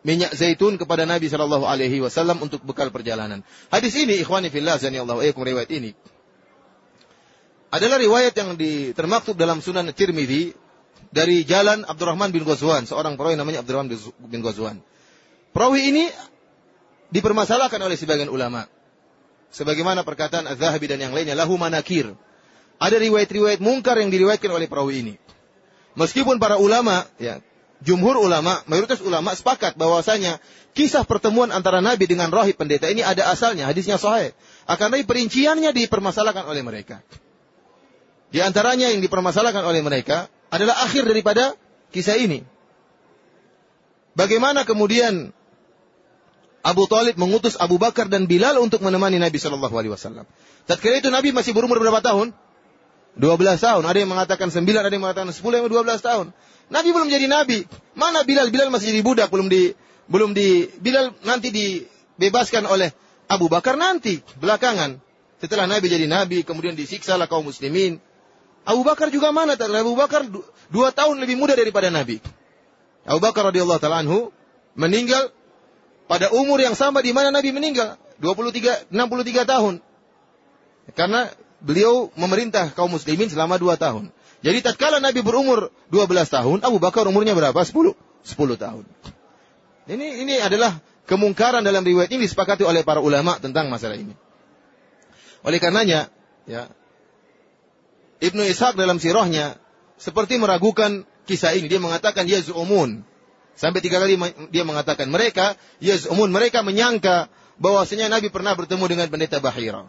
[SPEAKER 1] minyak zaitun kepada Nabi Shallallahu Alaihi Wasallam untuk bekal perjalanan. Hadis ini, ikhwani fillah, zani Allah, riwayat ini adalah riwayat yang termaktub dalam Sunan Tirmidzi dari jalan Abdurrahman bin Ghazwan, seorang perawi namanya Abdurrahman bin Ghazwan. Perawi ini dipermasalahkan oleh sebagian ulama. Sebagaimana perkataan Az-Zahabi dan yang lainnya, lahu manakir. Ada riwayat-riwayat mungkar yang diriwayatkan oleh perawi ini. Meskipun para ulama, ya, jumhur ulama, mayoritas ulama sepakat bahwasanya kisah pertemuan antara Nabi dengan rahib pendeta ini ada asalnya, hadisnya sahih. Akan tapi perinciannya dipermasalahkan oleh mereka. Di antaranya yang dipermasalahkan oleh mereka adalah akhir daripada kisah ini. Bagaimana kemudian Abu Talib mengutus Abu Bakar dan Bilal untuk menemani Nabi Shallallahu Alaihi Wasallam. Tatkala itu Nabi masih berumur berapa tahun? 12 tahun. Ada yang mengatakan 9, ada yang mengatakan 10, yang 12 tahun. Nabi belum jadi Nabi. Mana Bilal? Bilal masih jadi budak, belum di belum di Bilal nanti dibebaskan oleh Abu Bakar nanti belakangan. Setelah Nabi jadi Nabi, kemudian disiksa lah kaum muslimin. Abu Bakar juga mana? Abu Bakar dua tahun lebih muda daripada Nabi. Abu Bakar radhiyallahu taala anhu meninggal pada umur yang sama di mana Nabi meninggal, 23 63 tahun. Karena beliau memerintah kaum muslimin selama dua tahun. Jadi tatkala Nabi berumur 12 tahun, Abu Bakar umurnya berapa? 10 10 tahun. Ini ini adalah kemungkaran dalam riwayat ini disepakati oleh para ulama tentang masalah ini. Oleh karenanya, ya, Ibnu Ishaq dalam sirahnya seperti meragukan kisah ini. Dia mengatakan yaz'umun. Sampai tiga kali dia mengatakan mereka yaz'umun. Mereka menyangka bahwasanya Nabi pernah bertemu dengan pendeta Bahira.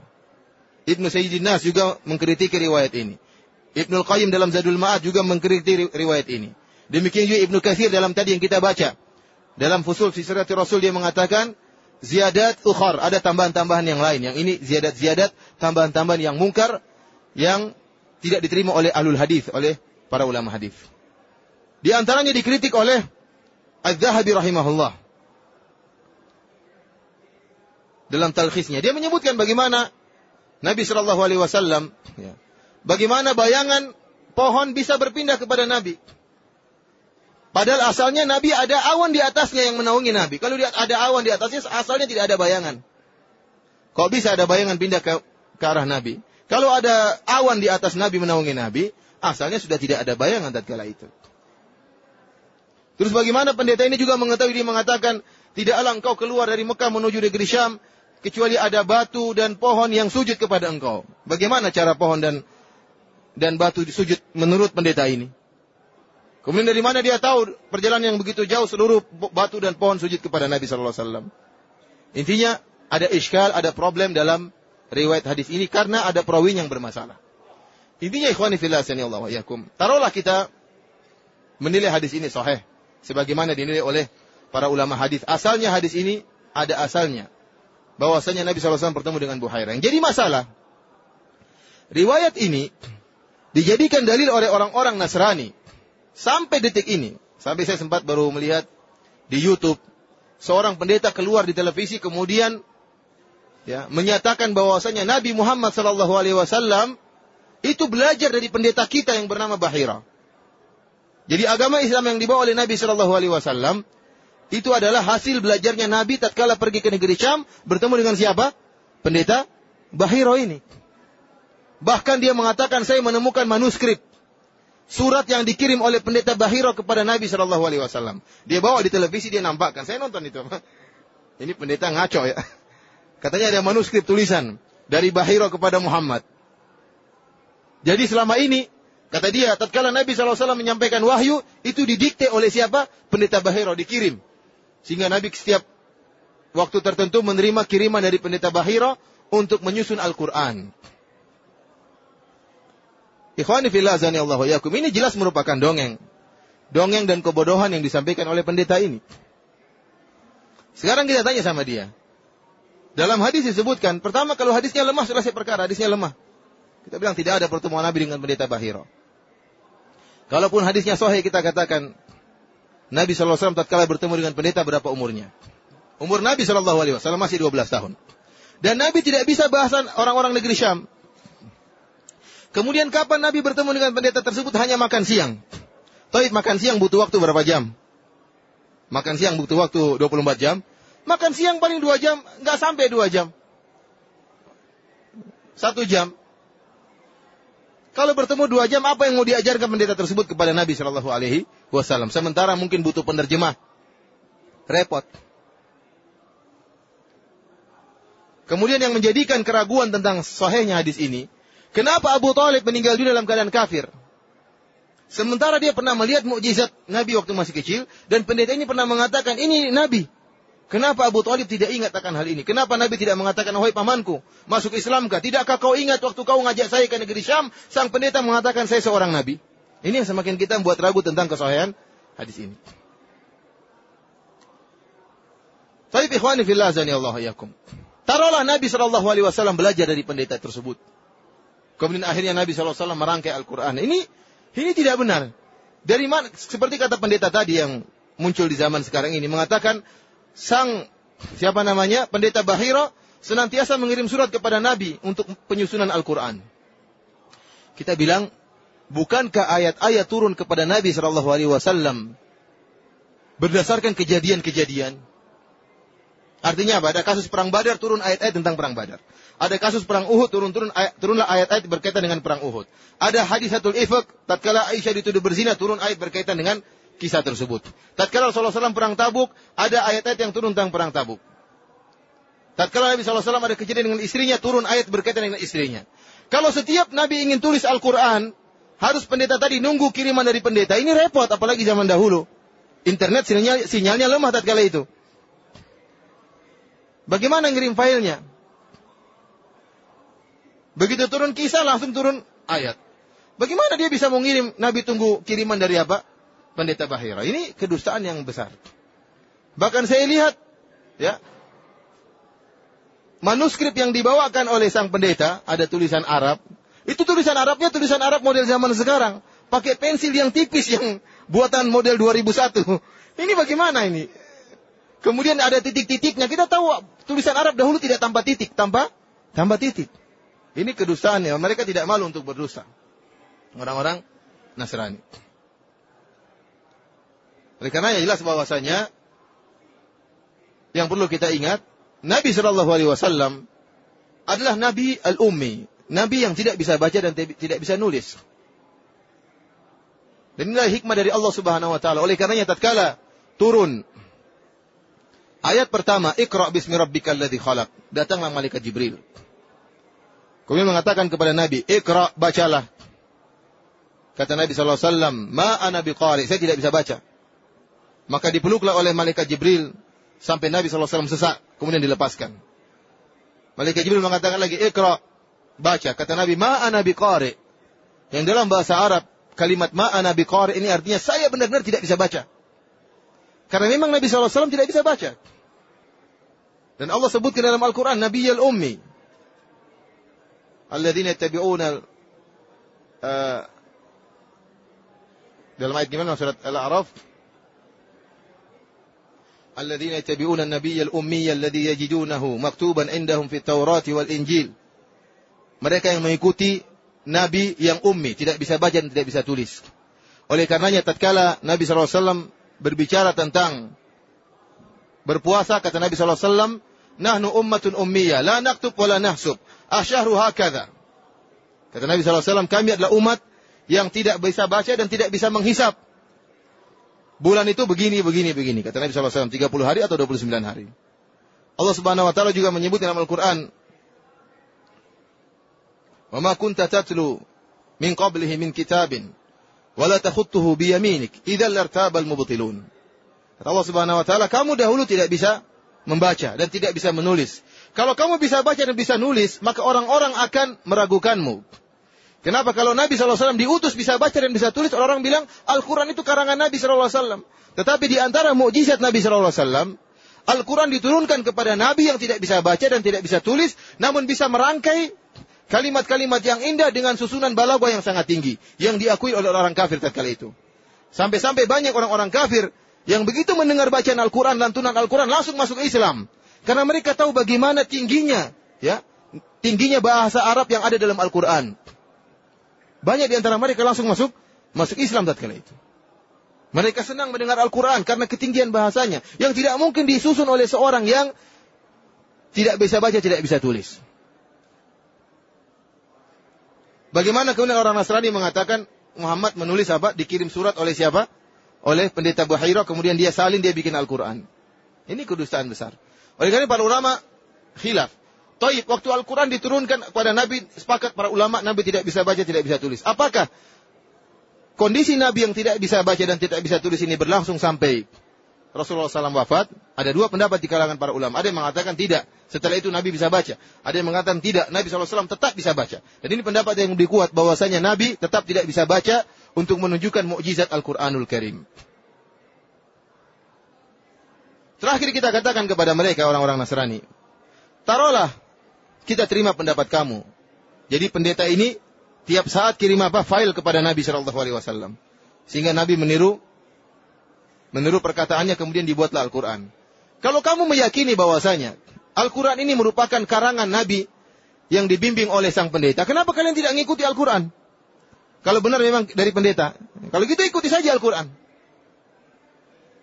[SPEAKER 1] Ibnu Sayyidin Nas juga mengkritik riwayat ini. Ibnu Qayyim dalam Zadul Ma'ad juga mengkritik riwayat ini. Demikian juga Ibnu Kathir dalam tadi yang kita baca. Dalam fusul sisirati Rasul dia mengatakan ziyadat ukhar, ada tambahan-tambahan yang lain. Yang ini ziyadat-ziyadat, tambahan-tambahan yang mungkar yang tidak diterima oleh alul hadis, oleh para ulama hadis. Di antaranya dikritik oleh Az-Zahabi rahimahullah. dalam talkhisnya. Dia menyebutkan bagaimana Nabi Shallallahu Alaihi Wasallam, ya, bagaimana bayangan pohon bisa berpindah kepada Nabi. Padahal asalnya Nabi ada awan di atasnya yang menaungi Nabi. Kalau ada awan di atasnya, asalnya tidak ada bayangan. Kok bisa ada bayangan pindah ke, ke arah Nabi? Kalau ada awan di atas Nabi menaungi Nabi, asalnya sudah tidak ada bayangan tatkala itu. Terus bagaimana pendeta ini juga mengetahui dia mengatakan, tidaklah engkau keluar dari Mekah menuju negeri Syam kecuali ada batu dan pohon yang sujud kepada engkau. Bagaimana cara pohon dan dan batu sujud menurut pendeta ini? Kemudian dari mana dia tahu perjalanan yang begitu jauh seluruh batu dan pohon sujud kepada Nabi sallallahu alaihi wasallam? Intinya ada iskal, ada problem dalam riwayat hadis ini karena ada perawi yang bermasalah. Intinya ikhwani fillah Allah wa yakum. Taruhlah kita menilai hadis ini sahih sebagaimana dinilai oleh para ulama hadis. Asalnya hadis ini ada asalnya bahwasanya Nabi SAW bertemu dengan Buhairah. Yang jadi masalah, riwayat ini dijadikan dalil oleh orang-orang Nasrani sampai detik ini. Sampai saya sempat baru melihat di YouTube seorang pendeta keluar di televisi kemudian ya menyatakan bahwasanya Nabi Muhammad sallallahu alaihi wasallam itu belajar dari pendeta kita yang bernama Bahira. Jadi agama Islam yang dibawa oleh Nabi sallallahu alaihi wasallam itu adalah hasil belajarnya Nabi tatkala pergi ke negeri Syam bertemu dengan siapa? Pendeta Bahiro ini. Bahkan dia mengatakan saya menemukan manuskrip surat yang dikirim oleh pendeta Bahiro kepada Nabi Shallallahu Alaihi Wasallam. Dia bawa di televisi dia nampakkan. Saya nonton itu. Ini pendeta ngaco ya. Katanya ada manuskrip tulisan dari Bahiro kepada Muhammad. Jadi selama ini kata dia, tatkala Nabi SAW menyampaikan wahyu itu didikte oleh siapa? Pendeta Bahiro dikirim. Sehingga Nabi setiap waktu tertentu menerima kiriman dari pendeta Bahira untuk menyusun Al-Quran. Ikhwani fillah Allah yakum. Ini jelas merupakan dongeng. Dongeng dan kebodohan yang disampaikan oleh pendeta ini. Sekarang kita tanya sama dia. Dalam hadis disebutkan, pertama kalau hadisnya lemah selesai perkara, hadisnya lemah. Kita bilang tidak ada pertemuan Nabi dengan pendeta Bahiro. Kalaupun hadisnya sahih kita katakan Nabi SAW tatkala bertemu dengan pendeta berapa umurnya? Umur Nabi SAW masih 12 tahun. Dan Nabi tidak bisa bahasan orang-orang negeri Syam. Kemudian kapan Nabi bertemu dengan pendeta tersebut hanya makan siang. Taib makan siang butuh waktu berapa jam? Makan siang butuh waktu 24 jam. Makan siang paling 2 jam, nggak sampai 2 jam. Satu jam. Kalau bertemu dua jam, apa yang mau diajarkan pendeta tersebut kepada Nabi Shallallahu Alaihi Wasallam? Sementara mungkin butuh penerjemah, repot. Kemudian yang menjadikan keraguan tentang sahihnya hadis ini, kenapa Abu Talib meninggal dunia dalam keadaan kafir? Sementara dia pernah melihat mukjizat Nabi waktu masih kecil, dan pendeta ini pernah mengatakan, ini Nabi. Kenapa Abu Talib tidak ingat akan hal ini? Kenapa Nabi tidak mengatakan, wahai pamanku, masuk Islamkah? Tidakkah kau ingat waktu kau ngajak saya ke negeri Syam, sang pendeta mengatakan saya seorang Nabi? Ini yang semakin kita membuat ragu tentang kesahihan hadis ini. Tapi ikhwani fillah zani Allah yakum. Taruhlah Nabi Shallallahu Alaihi Wasallam belajar dari pendeta tersebut. Kemudian akhirnya Nabi Shallallahu Alaihi Wasallam merangkai Al-Quran. Ini ini tidak benar. Dari mana? Seperti kata pendeta tadi yang muncul di zaman sekarang ini mengatakan sang siapa namanya pendeta Bahira senantiasa mengirim surat kepada Nabi untuk penyusunan Al-Quran. Kita bilang, bukankah ayat-ayat turun kepada Nabi Shallallahu Alaihi Wasallam berdasarkan kejadian-kejadian? Artinya apa? Ada kasus perang Badar turun ayat-ayat tentang perang Badar. Ada kasus perang Uhud turun-turun ayat, turunlah ayat-ayat berkaitan dengan perang Uhud. Ada hadis satu ifak tatkala Aisyah dituduh berzina turun ayat berkaitan dengan kisah tersebut. Tatkala Rasulullah SAW perang Tabuk, ada ayat-ayat yang turun tentang perang Tabuk. Tatkala Nabi SAW ada kejadian dengan istrinya, turun ayat berkaitan dengan istrinya. Kalau setiap Nabi ingin tulis Al-Quran, harus pendeta tadi nunggu kiriman dari pendeta. Ini repot, apalagi zaman dahulu. Internet sinyalnya, sinyalnya lemah tatkala itu. Bagaimana ngirim filenya? Begitu turun kisah langsung turun ayat. Bagaimana dia bisa mengirim Nabi tunggu kiriman dari apa? Pendeta Bahira. Ini kedustaan yang besar. Bahkan saya lihat, ya, manuskrip yang dibawakan oleh sang pendeta ada tulisan Arab. Itu tulisan Arabnya tulisan Arab model zaman sekarang, pakai pensil yang tipis yang buatan model 2001. Ini bagaimana ini? Kemudian ada titik-titiknya. Kita tahu tulisan Arab dahulu tidak tanpa titik, tanpa tanpa titik. Ini kedustaan ya. Mereka tidak malu untuk berdosa. Orang-orang Nasrani. Oleh karena ya jelas bahwasanya yang perlu kita ingat, Nabi Shallallahu Alaihi Wasallam adalah Nabi al-Ummi, Nabi yang tidak bisa baca dan tidak bisa nulis. Dan inilah hikmah dari Allah Subhanahu Wa Taala. Oleh karenanya tatkala turun ayat pertama, Iqra bismi rabbikal ladzi khalaq. Datanglah malaikat Jibril. Kemudian mengatakan kepada Nabi, Iqra bacalah. Kata Nabi SAW, Ma ana saya tidak bisa baca. Maka dipeluklah oleh malaikat Jibril sampai Nabi SAW sesak, kemudian dilepaskan. Malaikat Jibril mengatakan lagi, Iqra, baca. Kata Nabi, Ma ana biqari. Yang dalam bahasa Arab, kalimat Ma ana biqari ini artinya saya benar-benar tidak bisa baca. Karena memang Nabi SAW tidak bisa baca. Dan Allah sebutkan dalam Al-Quran, Nabi al-Ummi. Alladzina yattabi'una uh, dalam ayat gimana surat Al-A'raf? Yattabi'una an-nabiyya al-ummiyya alladhi yajidunahu maktuban indahum fit Taurat wal Injil. Mereka yang mengikuti nabi yang ummi, tidak bisa baca dan tidak bisa tulis. Oleh karenanya tatkala Nabi SAW berbicara tentang berpuasa, kata Nabi SAW, Nahnu ummatun ummiyah, la naktub wa la nahsub. Asyahru hakadha. Kata Nabi SAW, kami adalah umat yang tidak bisa baca dan tidak bisa menghisap. Bulan itu begini, begini, begini. Kata Nabi SAW, 30 hari atau 29 hari. Allah Subhanahu Wa Taala juga menyebut dalam Al-Quran, "Wa ma kunta tatlu min qablihi min kitabin, wa la takhuttuhu bi yaminik, idzal lartabal mubtilun." Kata Allah Subhanahu Wa Taala, kamu dahulu tidak bisa membaca dan tidak bisa menulis. Kalau kamu bisa baca dan bisa nulis, maka orang-orang akan meragukanmu. Kenapa kalau Nabi SAW diutus bisa baca dan bisa tulis, orang-orang bilang Al-Quran itu karangan Nabi SAW. Tetapi di antara mukjizat Nabi SAW, Al-Quran diturunkan kepada Nabi yang tidak bisa baca dan tidak bisa tulis, namun bisa merangkai kalimat-kalimat yang indah dengan susunan balagwa yang sangat tinggi, yang diakui oleh orang kafir tatkala itu. Sampai-sampai banyak orang-orang kafir yang begitu mendengar bacaan Al-Quran, lantunan Al-Quran, langsung masuk Islam. Karena mereka tahu bagaimana tingginya, ya, tingginya bahasa Arab yang ada dalam Al-Quran. Banyak di antara mereka langsung masuk masuk Islam tatkala itu. Mereka senang mendengar Al-Quran karena ketinggian bahasanya. Yang tidak mungkin disusun oleh seorang yang tidak bisa baca, tidak bisa tulis. Bagaimana kemudian orang Nasrani mengatakan Muhammad menulis apa? Dikirim surat oleh siapa? Oleh pendeta Buhairah, kemudian dia salin, dia bikin Al-Quran. Ini kedustaan besar. Oleh karena para ulama khilaf. Taib, waktu Al-Quran diturunkan kepada Nabi, sepakat para ulama, Nabi tidak bisa baca, tidak bisa tulis. Apakah kondisi Nabi yang tidak bisa baca dan tidak bisa tulis ini berlangsung sampai Rasulullah SAW wafat? Ada dua pendapat di kalangan para ulama. Ada yang mengatakan tidak. Setelah itu Nabi bisa baca. Ada yang mengatakan tidak. Nabi SAW tetap bisa baca. Dan ini pendapat yang lebih kuat bahwasanya Nabi tetap tidak bisa baca untuk menunjukkan mukjizat Al-Quranul Karim. Terakhir kita katakan kepada mereka orang-orang Nasrani. Taruhlah kita terima pendapat kamu. Jadi pendeta ini tiap saat kirim apa file kepada Nabi Shallallahu Alaihi Wasallam, sehingga Nabi meniru meniru perkataannya kemudian dibuatlah Al-Quran. Kalau kamu meyakini bahwasanya Al-Quran ini merupakan karangan Nabi yang dibimbing oleh sang pendeta, kenapa kalian tidak mengikuti Al-Quran? Kalau benar memang dari pendeta, kalau gitu ikuti saja Al-Quran.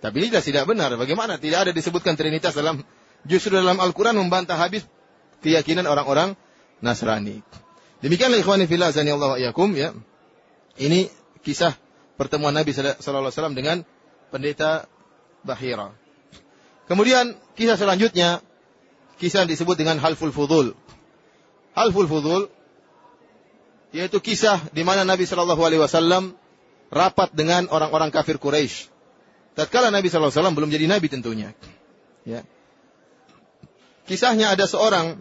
[SPEAKER 1] Tapi ini tidak benar. Bagaimana? Tidak ada disebutkan Trinitas dalam justru dalam Al-Quran membantah habis keyakinan orang-orang Nasrani. Demikianlah ikhwani fillah Allah yakum ya. Ini kisah pertemuan Nabi sallallahu alaihi wasallam dengan pendeta Bahira. Kemudian kisah selanjutnya kisah yang disebut dengan Halful Fudul. Halful Fudul yaitu kisah di mana Nabi sallallahu alaihi wasallam rapat dengan orang-orang kafir Quraisy. Tatkala Nabi sallallahu alaihi wasallam belum jadi nabi tentunya. Ya. Kisahnya ada seorang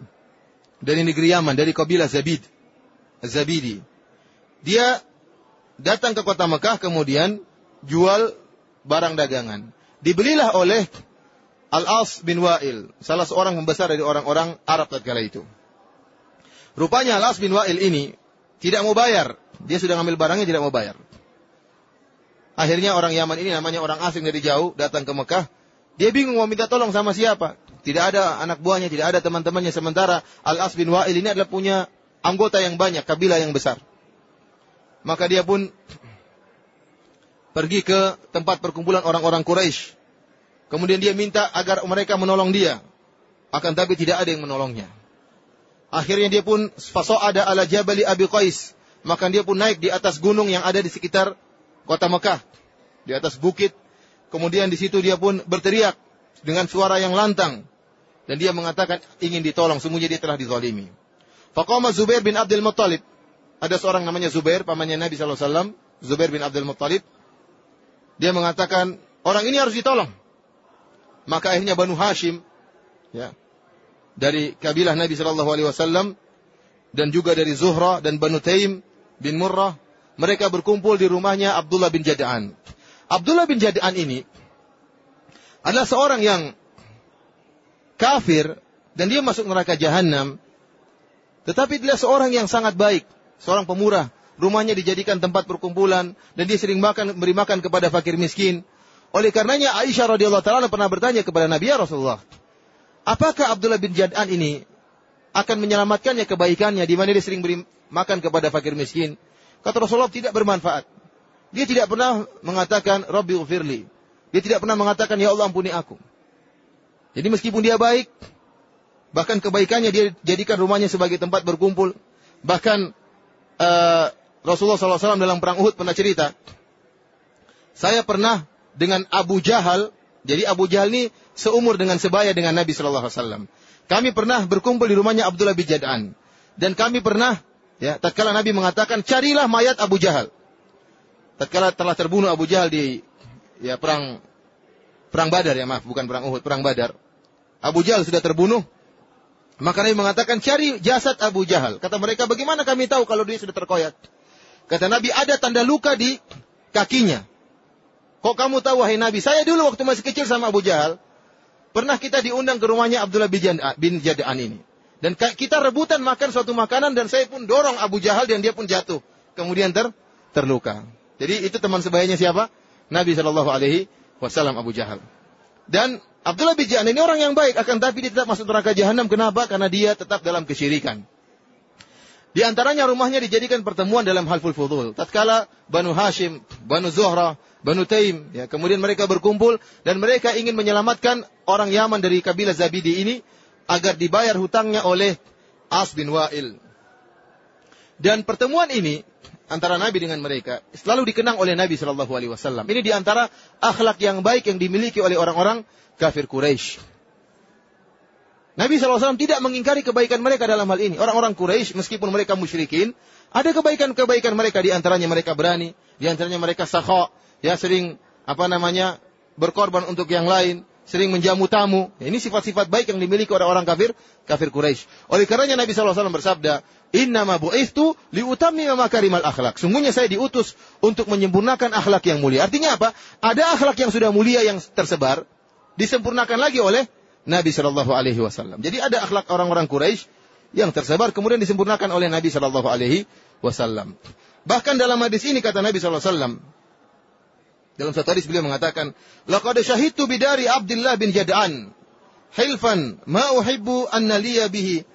[SPEAKER 1] dari negeri Yaman, dari kabilah Zabid. Zabidi. Dia datang ke kota Mekah kemudian jual barang dagangan. Dibelilah oleh Al-As bin Wa'il, salah seorang pembesar dari orang-orang Arab tatkala itu. Rupanya Al-As bin Wa'il ini tidak mau bayar. Dia sudah ngambil barangnya tidak mau bayar. Akhirnya orang Yaman ini namanya orang asing dari jauh datang ke Mekah Dia bingung mau minta tolong sama siapa. Tidak ada anak buahnya, tidak ada teman-temannya. Sementara Al-As bin Wa'il ini adalah punya anggota yang banyak, kabilah yang besar. Maka dia pun pergi ke tempat perkumpulan orang-orang Quraisy. Kemudian dia minta agar mereka menolong dia. Akan tapi tidak ada yang menolongnya. Akhirnya dia pun ada ala jabali Abi Qais. Maka dia pun naik di atas gunung yang ada di sekitar kota Mekah. Di atas bukit. Kemudian di situ dia pun berteriak dengan suara yang lantang. Dan dia mengatakan ingin ditolong. Semuanya dia telah dizalimi. Faqama Zubair bin Abdul Muttalib. Ada seorang namanya Zubair, pamannya Nabi SAW. Zubair bin Abdul Muttalib. Dia mengatakan, orang ini harus ditolong. Maka akhirnya Banu Hashim, ya, dari kabilah Nabi Shallallahu Alaihi Wasallam dan juga dari Zuhra dan Banu Taim bin Murrah mereka berkumpul di rumahnya Abdullah bin Jada'an. Abdullah bin Jada'an ini adalah seorang yang kafir dan dia masuk neraka jahanam. Tetapi dia seorang yang sangat baik, seorang pemurah. Rumahnya dijadikan tempat perkumpulan dan dia sering makan beri makan kepada fakir miskin. Oleh karenanya Aisyah radhiyallahu taala pernah bertanya kepada Nabi ya Rasulullah, Apakah Abdullah bin Jad'an ini akan menyelamatkannya kebaikannya di mana dia sering beri makan kepada fakir miskin? Kata Rasulullah tidak bermanfaat. Dia tidak pernah mengatakan Rabbi ufirli. Dia tidak pernah mengatakan ya Allah ampuni aku. Jadi meskipun dia baik, bahkan kebaikannya dia jadikan rumahnya sebagai tempat berkumpul. Bahkan uh, Rasulullah SAW dalam perang Uhud pernah cerita, saya pernah dengan Abu Jahal, jadi Abu Jahal ini seumur dengan sebaya dengan Nabi Wasallam. Kami pernah berkumpul di rumahnya Abdullah bin Jad'an. Dan kami pernah, ya, tatkala Nabi mengatakan, carilah mayat Abu Jahal. Tatkala telah terbunuh Abu Jahal di ya perang perang Badar ya maaf, bukan perang Uhud, perang Badar. Abu Jahal sudah terbunuh. Maka Nabi mengatakan, cari jasad Abu Jahal. Kata mereka, bagaimana kami tahu kalau dia sudah terkoyak? Kata Nabi, ada tanda luka di kakinya. Kok kamu tahu, wahai Nabi? Saya dulu waktu masih kecil sama Abu Jahal, Pernah kita diundang ke rumahnya Abdullah bin Jada'an ini. Dan kita rebutan makan suatu makanan dan saya pun dorong Abu Jahal dan dia pun jatuh. Kemudian ter terluka. Jadi itu teman sebayanya siapa? Nabi Shallallahu Alaihi Wasallam Abu Jahal. Dan Abdullah bin ini orang yang baik, akan tapi dia tetap masuk neraka jahanam. Kenapa? Karena dia tetap dalam kesyirikan. Di antaranya rumahnya dijadikan pertemuan dalam halful fudul. Tatkala Banu Hashim, Banu Zuhra, Banu Taim. Ya, kemudian mereka berkumpul dan mereka ingin menyelamatkan orang Yaman dari kabilah Zabidi ini agar dibayar hutangnya oleh As bin Wa'il. Dan pertemuan ini antara Nabi dengan mereka selalu dikenang oleh Nabi Shallallahu Alaihi Wasallam. Ini di antara akhlak yang baik yang dimiliki oleh orang-orang kafir Quraisy. Nabi SAW tidak mengingkari kebaikan mereka dalam hal ini. Orang-orang Quraisy meskipun mereka musyrikin, ada kebaikan-kebaikan mereka di antaranya mereka berani, di antaranya mereka sakha, ya sering apa namanya berkorban untuk yang lain, sering menjamu tamu. Ya, ini sifat-sifat baik yang dimiliki oleh orang kafir, kafir Quraisy. Oleh karenanya Nabi SAW bersabda, Inna ma bu'ithtu liutami makarimal akhlak. Sungguhnya saya diutus untuk menyempurnakan akhlak yang mulia. Artinya apa? Ada akhlak yang sudah mulia yang tersebar, disempurnakan lagi oleh Nabi Shallallahu Alaihi Wasallam. Jadi ada akhlak orang-orang Quraisy yang tersebar kemudian disempurnakan oleh Nabi Shallallahu Alaihi Wasallam. Bahkan dalam hadis ini kata Nabi Shallallahu Alaihi Wasallam, dalam satu hadis beliau mengatakan, "Laqad syahidtu bidari Abdullah bin Jad'an hilfan ma uhibbu an naliya bihi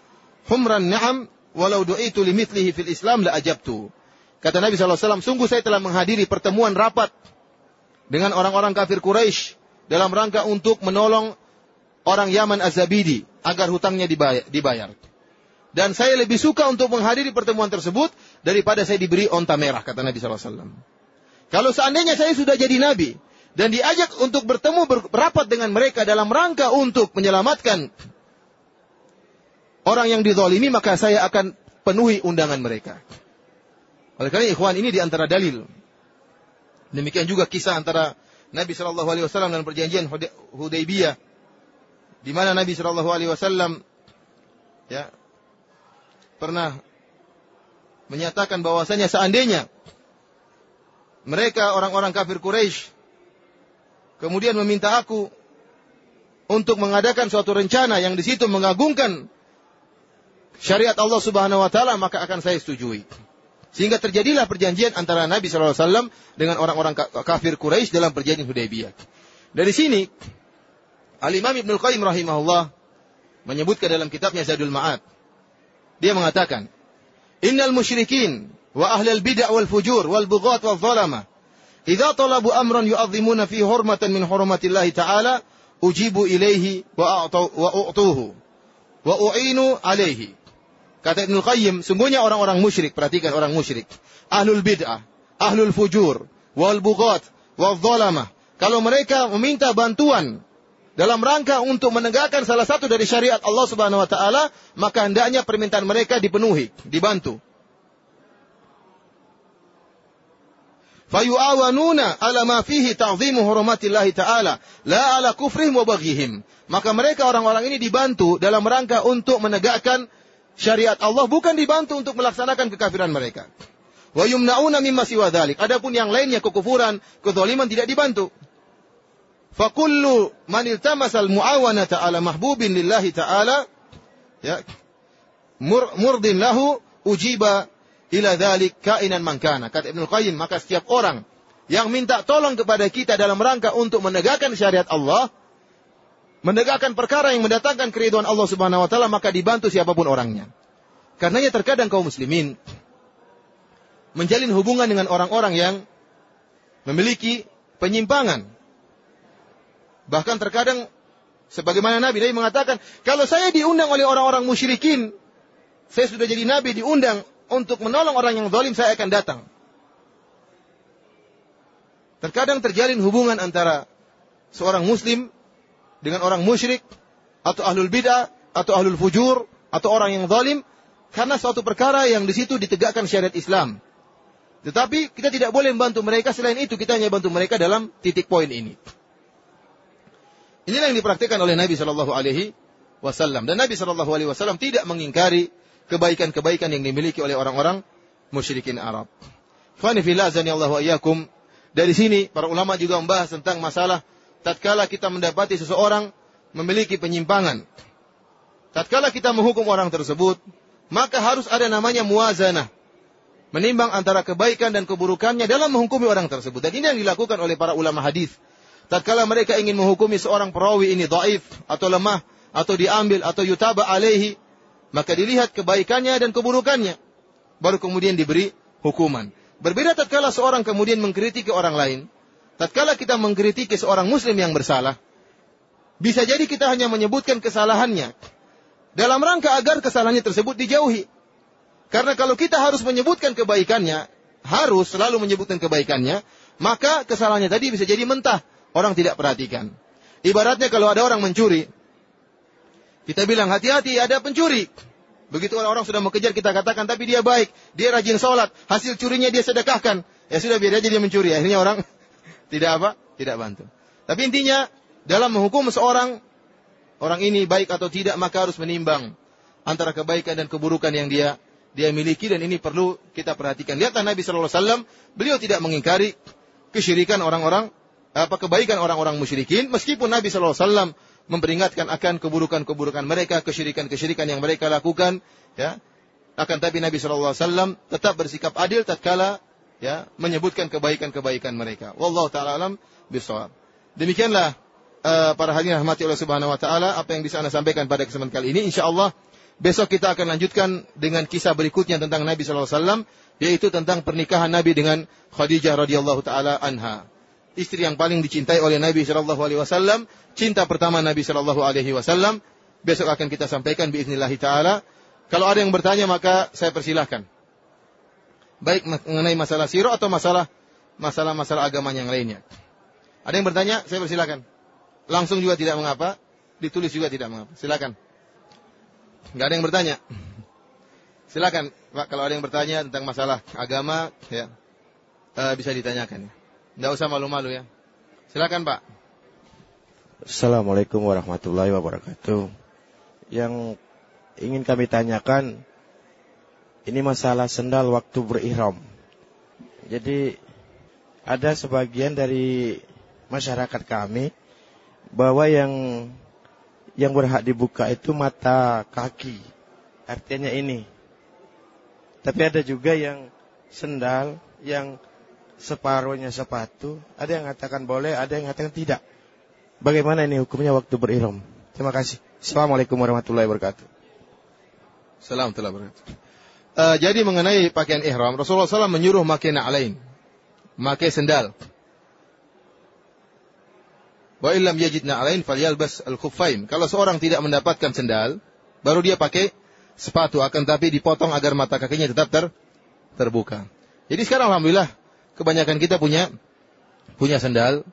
[SPEAKER 1] humran na'am walau du'itu limithlihi fil Islam la ajabtu." Kata Nabi SAW, sungguh saya telah menghadiri pertemuan rapat dengan orang-orang kafir Quraisy dalam rangka untuk menolong orang Yaman Azabidi agar hutangnya dibayar. Dan saya lebih suka untuk menghadiri pertemuan tersebut daripada saya diberi onta merah, kata Nabi SAW. Kalau seandainya saya sudah jadi nabi dan diajak untuk bertemu berapat dengan mereka dalam rangka untuk menyelamatkan orang yang dizalimi, maka saya akan penuhi undangan mereka. Oleh karena ikhwan ini di antara dalil. Demikian juga kisah antara Nabi Shallallahu Alaihi Wasallam dan perjanjian Hudaybiyah, di mana Nabi Shallallahu Alaihi Wasallam ya pernah menyatakan bahwasanya seandainya mereka orang-orang kafir Quraisy kemudian meminta aku untuk mengadakan suatu rencana yang di situ mengagungkan syariat Allah Subhanahu wa taala maka akan saya setujui. Sehingga terjadilah perjanjian antara Nabi sallallahu alaihi wasallam dengan orang-orang kafir Quraisy dalam perjanjian Hudaybiyah. Dari sini Al-Imam Ibnu Qayyim rahimahullah menyebutkan dalam kitabnya Zadul Ma'ad. Dia mengatakan, "Innal musyrikin wa ahlal bid'ah wal fujur wal bughat wal zalama idza talabu amran yu'azzimuna fi hurmatan min hurmatillah ta'ala ujibu ilaihi wa a'tu wa u'tuhu wa u'inu alaihi." Kata Ibnu Qayyim, sungguhnya orang-orang musyrik, perhatikan orang musyrik, ahlul bid'ah, ahlul fujur, wal bughat, wal zalamah. Kalau mereka meminta bantuan dalam rangka untuk menegakkan salah satu dari syariat Allah Subhanahu wa taala, maka hendaknya permintaan mereka dipenuhi, dibantu. Fayu'awanuna ala ma fihi ta'zimu hurumatillah ta'ala, la ala kufrihim wa baghihim. Maka mereka orang-orang ini dibantu dalam rangka untuk menegakkan syariat Allah, bukan dibantu untuk melaksanakan kekafiran mereka. Wa yumna'una mimma siwa dhalik. Adapun yang lainnya kekufuran, kezaliman tidak dibantu. Fakullu man iltamasal muawanata ala mahbubin lillahi ta'ala ya mur, murdin lahu ujiba ila dhalik kainan mankana. Kata Ibnu Qayyim, maka setiap orang yang minta tolong kepada kita dalam rangka untuk menegakkan syariat Allah, menegakkan perkara yang mendatangkan keriduan Allah Subhanahu wa taala, maka dibantu siapa pun orangnya. Karenanya terkadang kaum muslimin menjalin hubungan dengan orang-orang yang memiliki penyimpangan. Bahkan terkadang sebagaimana Nabi Nabi mengatakan, kalau saya diundang oleh orang-orang musyrikin, saya sudah jadi Nabi diundang untuk menolong orang yang zalim, saya akan datang. Terkadang terjalin hubungan antara seorang muslim dengan orang musyrik atau ahlul bidah atau ahlul fujur atau orang yang zalim karena suatu perkara yang di situ ditegakkan syariat Islam. Tetapi kita tidak boleh membantu mereka selain itu kita hanya bantu mereka dalam titik poin ini. Inilah yang dipraktikkan oleh Nabi Shallallahu Alaihi Wasallam dan Nabi Shallallahu Alaihi Wasallam tidak mengingkari kebaikan-kebaikan yang dimiliki oleh orang-orang musyrikin Arab. Dari sini para ulama juga membahas tentang masalah tatkala kita mendapati seseorang memiliki penyimpangan. Tatkala kita menghukum orang tersebut, maka harus ada namanya muazanah menimbang antara kebaikan dan keburukannya dalam menghukumi orang tersebut. Dan ini yang dilakukan oleh para ulama hadis. Tatkala mereka ingin menghukumi seorang perawi ini dhaif atau lemah atau diambil atau yutaba alaihi, maka dilihat kebaikannya dan keburukannya. Baru kemudian diberi hukuman. Berbeda tatkala seorang kemudian mengkritiki orang lain. Tatkala kita mengkritiki seorang muslim yang bersalah, bisa jadi kita hanya menyebutkan kesalahannya dalam rangka agar kesalahannya tersebut dijauhi. Karena kalau kita harus menyebutkan kebaikannya, harus selalu menyebutkan kebaikannya, maka kesalahannya tadi bisa jadi mentah. Orang tidak perhatikan. Ibaratnya kalau ada orang mencuri, kita bilang hati-hati ada pencuri. Begitu orang-orang sudah mengejar kita katakan tapi dia baik, dia rajin sholat, hasil curinya dia sedekahkan. Ya sudah biar aja dia mencuri. Akhirnya orang tidak apa? Tidak bantu. Tapi intinya dalam menghukum seorang orang ini baik atau tidak maka harus menimbang antara kebaikan dan keburukan yang dia dia miliki dan ini perlu kita perhatikan. Lihatlah Nabi Shallallahu Alaihi Wasallam, beliau tidak mengingkari kesyirikan orang-orang, apa kebaikan orang-orang musyrikin, meskipun Nabi Shallallahu Alaihi Wasallam memperingatkan akan keburukan-keburukan mereka, kesyirikan-kesyirikan yang mereka lakukan, ya. Akan tapi Nabi Shallallahu Alaihi Wasallam tetap bersikap adil tatkala ya menyebutkan kebaikan-kebaikan mereka. Wallahu taala alam bisawab. Demikianlah uh, para hadirin rahmati Allah Subhanahu wa taala apa yang bisa Anda sampaikan pada kesempatan kali ini insyaallah Besok kita akan lanjutkan dengan kisah berikutnya tentang Nabi sallallahu alaihi wasallam yaitu tentang pernikahan Nabi dengan Khadijah radhiyallahu taala anha. Istri yang paling dicintai oleh Nabi sallallahu alaihi wasallam, cinta pertama Nabi sallallahu alaihi wasallam. Besok akan kita sampaikan biiznillah taala. Kalau ada yang bertanya maka saya persilahkan. Baik mengenai masalah sirah atau masalah masalah-masalah agama yang lainnya. Ada yang bertanya, saya persilahkan. Langsung juga tidak mengapa, ditulis juga tidak mengapa. Silakan. Nggak ada yang bertanya. Silakan, Pak, kalau ada yang bertanya tentang masalah agama, ya, uh, bisa ditanyakan. Nggak usah malu-malu ya. Silakan, Pak.
[SPEAKER 2] Assalamualaikum warahmatullahi wabarakatuh. Yang ingin kami tanyakan, ini masalah sendal waktu berihram. Jadi ada sebagian dari masyarakat kami bahwa yang yang berhak dibuka itu mata kaki. Artinya ini. Tapi ada juga yang sendal, yang separuhnya sepatu. Ada yang mengatakan boleh, ada yang mengatakan tidak. bagaimana ini hukumnya waktu berihram? Terima kasih. Assalamualaikum warahmatullahi wabarakatuh.
[SPEAKER 1] Assalamualaikum warahmatullahi wabarakatuh. Uh, jadi mengenai pakaian ihram, Rasulullah SAW menyuruh makai na'lain. Makai sendal. Wa illam yajid na'lain falyalbas al-khuffain. Kalau seorang tidak mendapatkan sendal, baru dia pakai sepatu akan tapi dipotong agar mata kakinya tetap ter terbuka. Jadi sekarang alhamdulillah kebanyakan kita punya punya sendal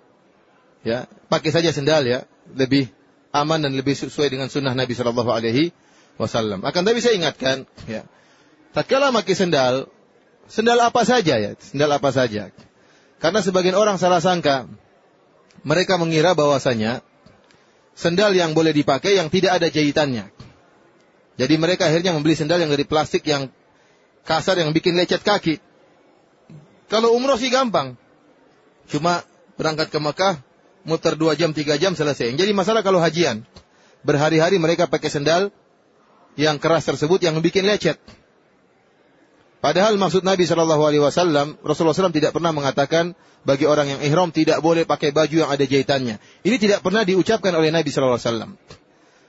[SPEAKER 1] ya, pakai saja sendal ya, lebih aman dan lebih sesuai dengan sunnah Nabi Shallallahu alaihi wasallam. Akan tapi saya ingatkan ya, tatkala pakai sendal, sendal apa saja ya, sendal apa saja. Karena sebagian orang salah sangka mereka mengira bahwasanya sendal yang boleh dipakai yang tidak ada jahitannya. Jadi mereka akhirnya membeli sendal yang dari plastik yang kasar yang bikin lecet kaki. Kalau umroh sih gampang. Cuma berangkat ke Mekah, muter dua jam, tiga jam selesai. Jadi masalah kalau hajian. Berhari-hari mereka pakai sendal yang keras tersebut yang bikin lecet. Padahal maksud Nabi Shallallahu Alaihi Wasallam, Rasulullah SAW tidak pernah mengatakan bagi orang yang ihram tidak boleh pakai baju yang ada jahitannya. Ini tidak pernah diucapkan oleh Nabi Shallallahu Alaihi Wasallam.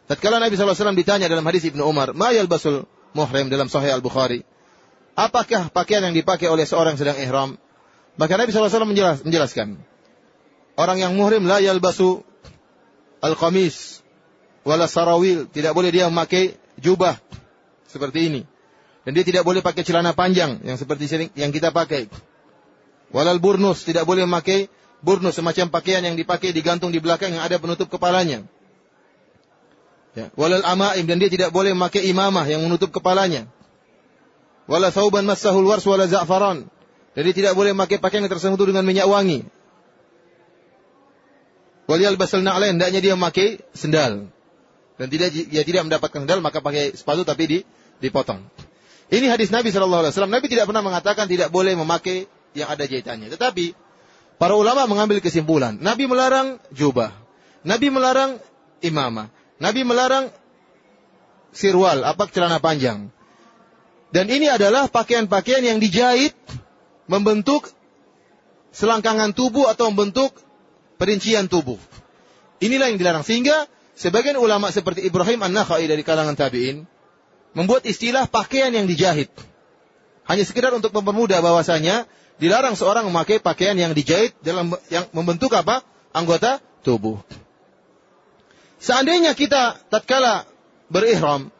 [SPEAKER 1] Tatkala Nabi Shallallahu Alaihi Wasallam ditanya dalam hadis Ibnu Umar, "Ma basul muhrim" dalam Sahih Al Bukhari, apakah pakaian yang dipakai oleh seorang sedang ihram? Maka Nabi Wasallam menjelas, menjelaskan, orang yang muhrim la yalbasu al-qamis wala sarawil, tidak boleh dia memakai jubah seperti ini. Dan dia tidak boleh pakai celana panjang yang seperti yang kita pakai. Walal burnus, tidak boleh memakai burnus, semacam pakaian yang dipakai digantung di belakang yang ada penutup kepalanya. Ya. Walal amaim, dan dia tidak boleh memakai imamah yang menutup kepalanya. Wala thauban massahul wars wala za'faran. Dan dia tidak boleh memakai pakaian yang tersentuh dengan minyak wangi. Waliyal basal na'lain, hendaknya dia memakai sendal. Dan tidak dia tidak mendapatkan sendal, maka pakai sepatu tapi di, dipotong. Ini hadis Nabi Shallallahu Alaihi Wasallam. Nabi tidak pernah mengatakan tidak boleh memakai yang ada jahitannya. Tetapi para ulama mengambil kesimpulan. Nabi melarang jubah. Nabi melarang imamah. Nabi melarang sirwal, apa celana panjang. Dan ini adalah pakaian-pakaian yang dijahit membentuk selangkangan tubuh atau membentuk perincian tubuh. Inilah yang dilarang. Sehingga sebagian ulama seperti Ibrahim An-Nakhai dari kalangan tabi'in membuat istilah pakaian yang dijahit. Hanya sekedar untuk mempermudah bahwasanya dilarang seorang memakai pakaian yang dijahit dalam yang membentuk apa? anggota tubuh. Seandainya kita tatkala berihram,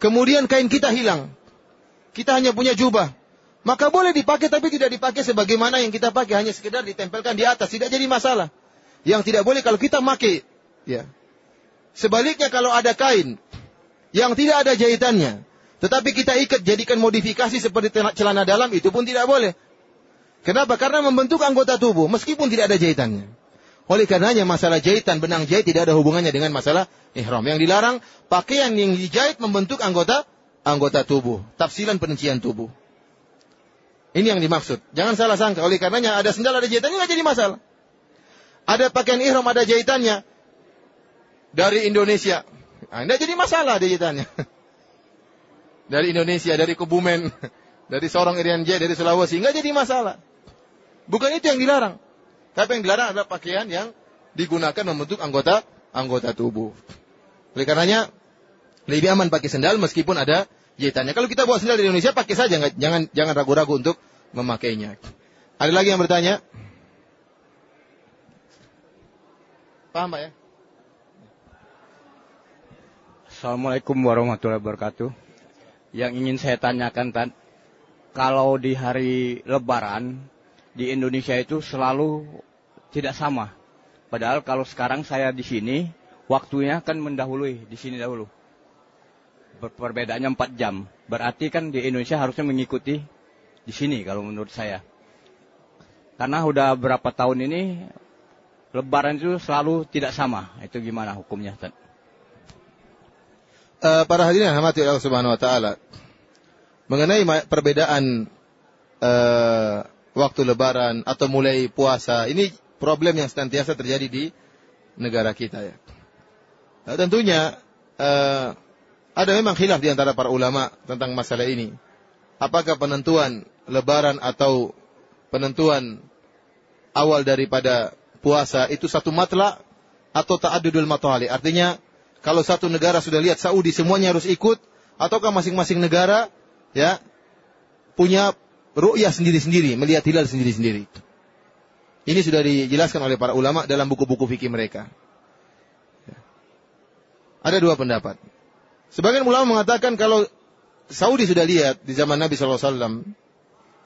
[SPEAKER 1] kemudian kain kita hilang, kita hanya punya jubah, maka boleh dipakai tapi tidak dipakai sebagaimana yang kita pakai hanya sekedar ditempelkan di atas, tidak jadi masalah. Yang tidak boleh kalau kita pakai, ya. Sebaliknya kalau ada kain yang tidak ada jahitannya. Tetapi kita ikat jadikan modifikasi seperti celana dalam itu pun tidak boleh. Kenapa? Karena membentuk anggota tubuh meskipun tidak ada jahitannya. Oleh karenanya masalah jahitan benang jahit tidak ada hubungannya dengan masalah ihram. Yang dilarang pakaian yang dijahit membentuk anggota anggota tubuh, tafsilan perincian tubuh. Ini yang dimaksud. Jangan salah sangka. Oleh karenanya ada sendal ada jahitannya nggak jadi masalah. Ada pakaian ihram ada jahitannya dari Indonesia. Nah, tidak jadi masalah digitalnya. Dari Indonesia, dari Kebumen, dari seorang Irian J, dari Sulawesi, nggak jadi masalah. Bukan itu yang dilarang. Tapi yang dilarang adalah pakaian yang digunakan membentuk anggota anggota tubuh. Oleh karenanya lebih aman pakai sendal meskipun ada jahitannya. Kalau kita bawa sendal di Indonesia pakai saja, jangan jangan ragu-ragu untuk memakainya. Ada lagi yang bertanya? Paham Pak ya?
[SPEAKER 3] Assalamualaikum warahmatullahi wabarakatuh. Yang ingin saya tanyakan, Tan, kalau di hari Lebaran di Indonesia itu selalu tidak sama. Padahal kalau sekarang saya di sini, waktunya kan mendahului di sini dahulu. Perbedaannya 4 jam. Berarti kan di Indonesia harusnya mengikuti di sini kalau menurut saya. Karena udah berapa tahun ini Lebaran itu selalu tidak sama. Itu gimana hukumnya, Tan?
[SPEAKER 1] uh, para hadirin yang hamati Allah Subhanahu wa taala. Mengenai perbedaan uh, waktu lebaran atau mulai puasa, ini problem yang senantiasa terjadi di negara kita ya. Nah, tentunya uh, ada memang khilaf di antara para ulama tentang masalah ini. Apakah penentuan lebaran atau penentuan awal daripada puasa itu satu matla atau ta'addudul matali. Artinya kalau satu negara sudah lihat Saudi semuanya harus ikut ataukah masing-masing negara ya punya ru'yah sendiri-sendiri, melihat hilal sendiri-sendiri. Ini sudah dijelaskan oleh para ulama dalam buku-buku fikih mereka. Ada dua pendapat. Sebagian ulama mengatakan kalau Saudi sudah lihat di zaman Nabi SAW,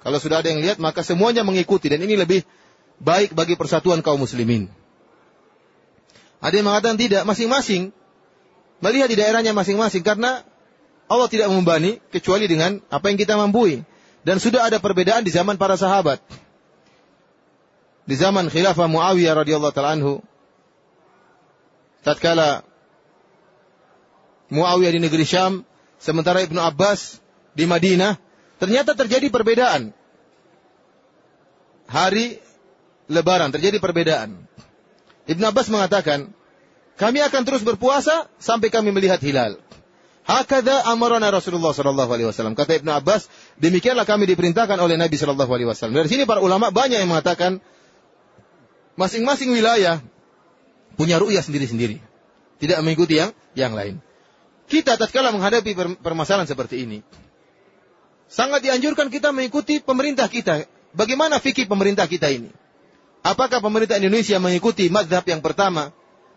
[SPEAKER 1] kalau sudah ada yang lihat maka semuanya mengikuti dan ini lebih baik bagi persatuan kaum muslimin. Ada yang mengatakan tidak, masing-masing melihat di daerahnya masing-masing karena Allah tidak membani kecuali dengan apa yang kita mampu. Dan sudah ada perbedaan di zaman para sahabat. Di zaman khilafah Muawiyah radhiyallahu taala anhu tatkala Muawiyah di negeri Syam sementara Ibnu Abbas di Madinah ternyata terjadi perbedaan. Hari lebaran terjadi perbedaan. Ibnu Abbas mengatakan, kami akan terus berpuasa sampai kami melihat hilal. Hakada amarana Rasulullah sallallahu alaihi wasallam. Kata Ibnu Abbas, demikianlah kami diperintahkan oleh Nabi sallallahu alaihi wasallam. Dari sini para ulama banyak yang mengatakan masing-masing wilayah punya ru'yah sendiri-sendiri. Tidak mengikuti yang yang lain. Kita tatkala menghadapi permasalahan seperti ini, sangat dianjurkan kita mengikuti pemerintah kita. Bagaimana fikih pemerintah kita ini? Apakah pemerintah Indonesia mengikuti madhab yang pertama?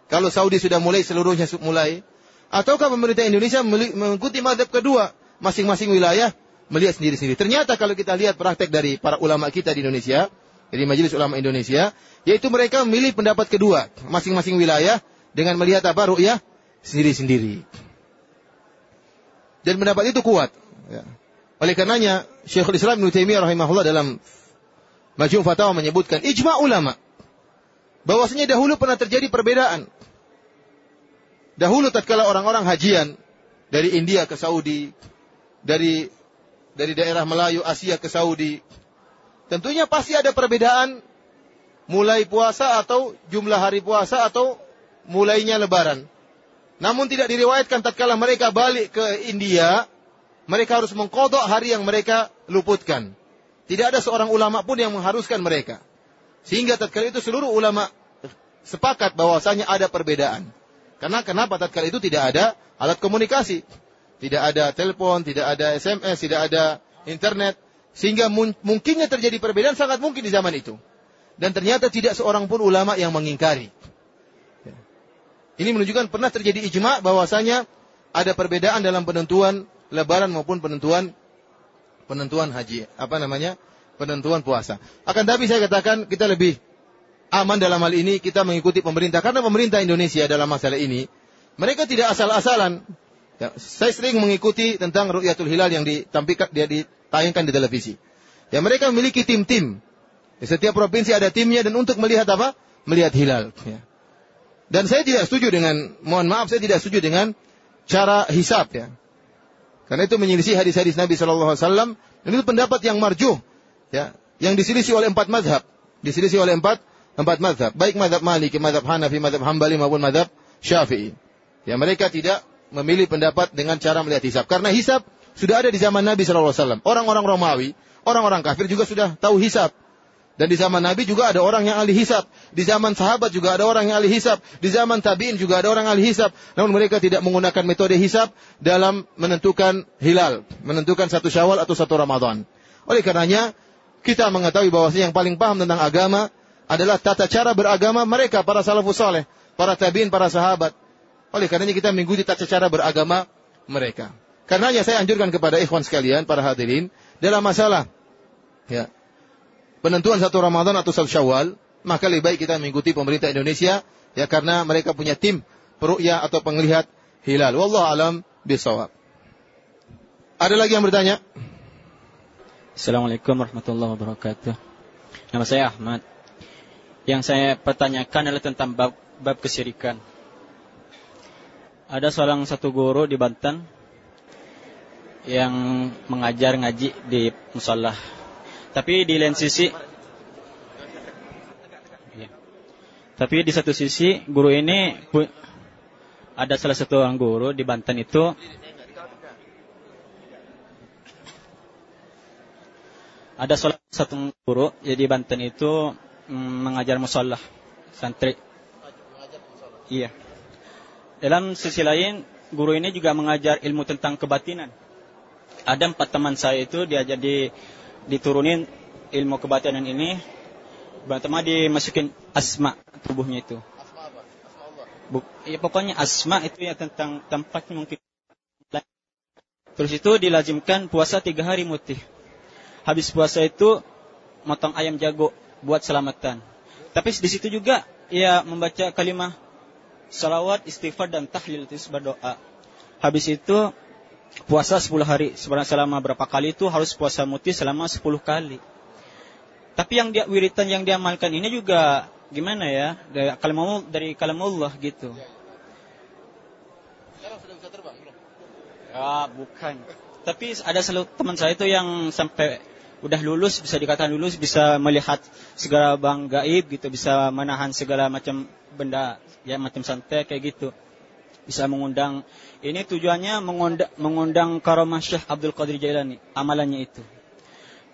[SPEAKER 1] Kalau Saudi sudah mulai, seluruhnya mulai Ataukah pemerintah Indonesia mengikuti madhab kedua? Masing-masing wilayah melihat sendiri-sendiri. Ternyata kalau kita lihat praktek dari para ulama kita di Indonesia, dari Majelis Ulama Indonesia, yaitu mereka memilih pendapat kedua. Masing-masing wilayah dengan melihat apa? Ru'yah sendiri-sendiri. Dan pendapat itu kuat. Ya. Oleh karenanya, Syekhul Islam Ibn Taimiyah rahimahullah dalam Majmu' Fatawa menyebutkan ijma' ulama bahwasanya dahulu pernah terjadi perbedaan Dahulu tatkala orang-orang hajian dari India ke Saudi, dari dari daerah Melayu Asia ke Saudi, tentunya pasti ada perbedaan mulai puasa atau jumlah hari puasa atau mulainya lebaran. Namun tidak diriwayatkan tatkala mereka balik ke India, mereka harus mengkodok hari yang mereka luputkan. Tidak ada seorang ulama pun yang mengharuskan mereka. Sehingga tatkala itu seluruh ulama sepakat bahwasanya ada perbedaan. Karena kenapa tatkala itu tidak ada alat komunikasi. Tidak ada telepon, tidak ada SMS, tidak ada internet. Sehingga mungkinnya terjadi perbedaan sangat mungkin di zaman itu. Dan ternyata tidak seorang pun ulama yang mengingkari. Ini menunjukkan pernah terjadi ijma bahwasanya ada perbedaan dalam penentuan lebaran maupun penentuan penentuan haji. Apa namanya? Penentuan puasa. Akan tapi saya katakan kita lebih aman dalam hal ini kita mengikuti pemerintah karena pemerintah Indonesia dalam masalah ini mereka tidak asal-asalan. Ya, saya sering mengikuti tentang Ru'yatul Hilal yang ditampilkan dia ditayangkan di televisi. Ya mereka memiliki tim-tim. Di setiap provinsi ada timnya dan untuk melihat apa? Melihat hilal. Ya. Dan saya tidak setuju dengan, mohon maaf saya tidak setuju dengan cara hisap ya. Karena itu menyelisih hadis-hadis Nabi Shallallahu Alaihi Wasallam dan itu pendapat yang marjuh, ya, yang diselisih oleh empat mazhab, diselisih oleh empat empat madhab. Baik madhab Maliki, madhab Hanafi, madhab Hambali maupun madhab Syafi'i. Ya mereka tidak memilih pendapat dengan cara melihat hisab. Karena hisab sudah ada di zaman Nabi SAW. Orang-orang Romawi, orang-orang kafir juga sudah tahu hisab. Dan di zaman Nabi juga ada orang yang ahli hisab. Di zaman sahabat juga ada orang yang ahli hisab. Di zaman tabi'in juga ada orang ahli hisab. Namun mereka tidak menggunakan metode hisab dalam menentukan hilal. Menentukan satu syawal atau satu Ramadan. Oleh karenanya, kita mengetahui bahwa yang paling paham tentang agama adalah tata cara beragama mereka para salafus saleh, para tabiin, para sahabat. Oleh karenanya kita mengikuti tata cara beragama mereka. Karenanya saya anjurkan kepada ikhwan sekalian, para hadirin, dalam masalah ya, penentuan satu Ramadan atau satu Syawal, maka lebih baik kita mengikuti pemerintah Indonesia ya karena mereka punya tim peru'ya atau penglihat hilal. Wallahu alam bisawab. Ada lagi yang bertanya?
[SPEAKER 4] Assalamualaikum warahmatullahi wabarakatuh. Nama saya Ahmad. Yang saya pertanyakan adalah tentang bab, bab kesyirikan. Ada seorang satu guru di Banten yang mengajar ngaji di musola. Tapi di lain sisi ya. Tapi di satu sisi guru ini ada salah satu orang guru di Banten itu ada salah satu guru jadi Banten itu Mm, mengajar musola santri. Iya. Dalam sisi lain, guru ini juga mengajar ilmu tentang kebatinan. Ada empat teman saya itu dia jadi diturunin ilmu kebatinan ini. Pertama dimasukin asma tubuhnya itu. Buk, ya, pokoknya asma itu ya tentang tempatnya mungkin. Terus itu dilazimkan puasa tiga hari mutih. Habis puasa itu motong ayam jago buat selamatan. Tapi di situ juga ia membaca kalimat salawat, istighfar dan tahlil itu berdoa. Habis itu puasa 10 hari. Selama berapa kali itu harus puasa muti selama 10 kali. Tapi yang dia wiritan yang dia amalkan ini juga gimana ya? Dari kalam dari kalam Allah gitu. Sekarang sudah bisa terbang belum? Ya, bukan. Tapi ada selalu teman saya itu yang sampai udah lulus bisa dikatakan lulus bisa melihat segala bang gaib gitu bisa menahan segala macam benda ya macam santai kayak gitu bisa mengundang ini tujuannya mengundang, mengundang karomah Syekh Abdul Qadir Jailani amalannya itu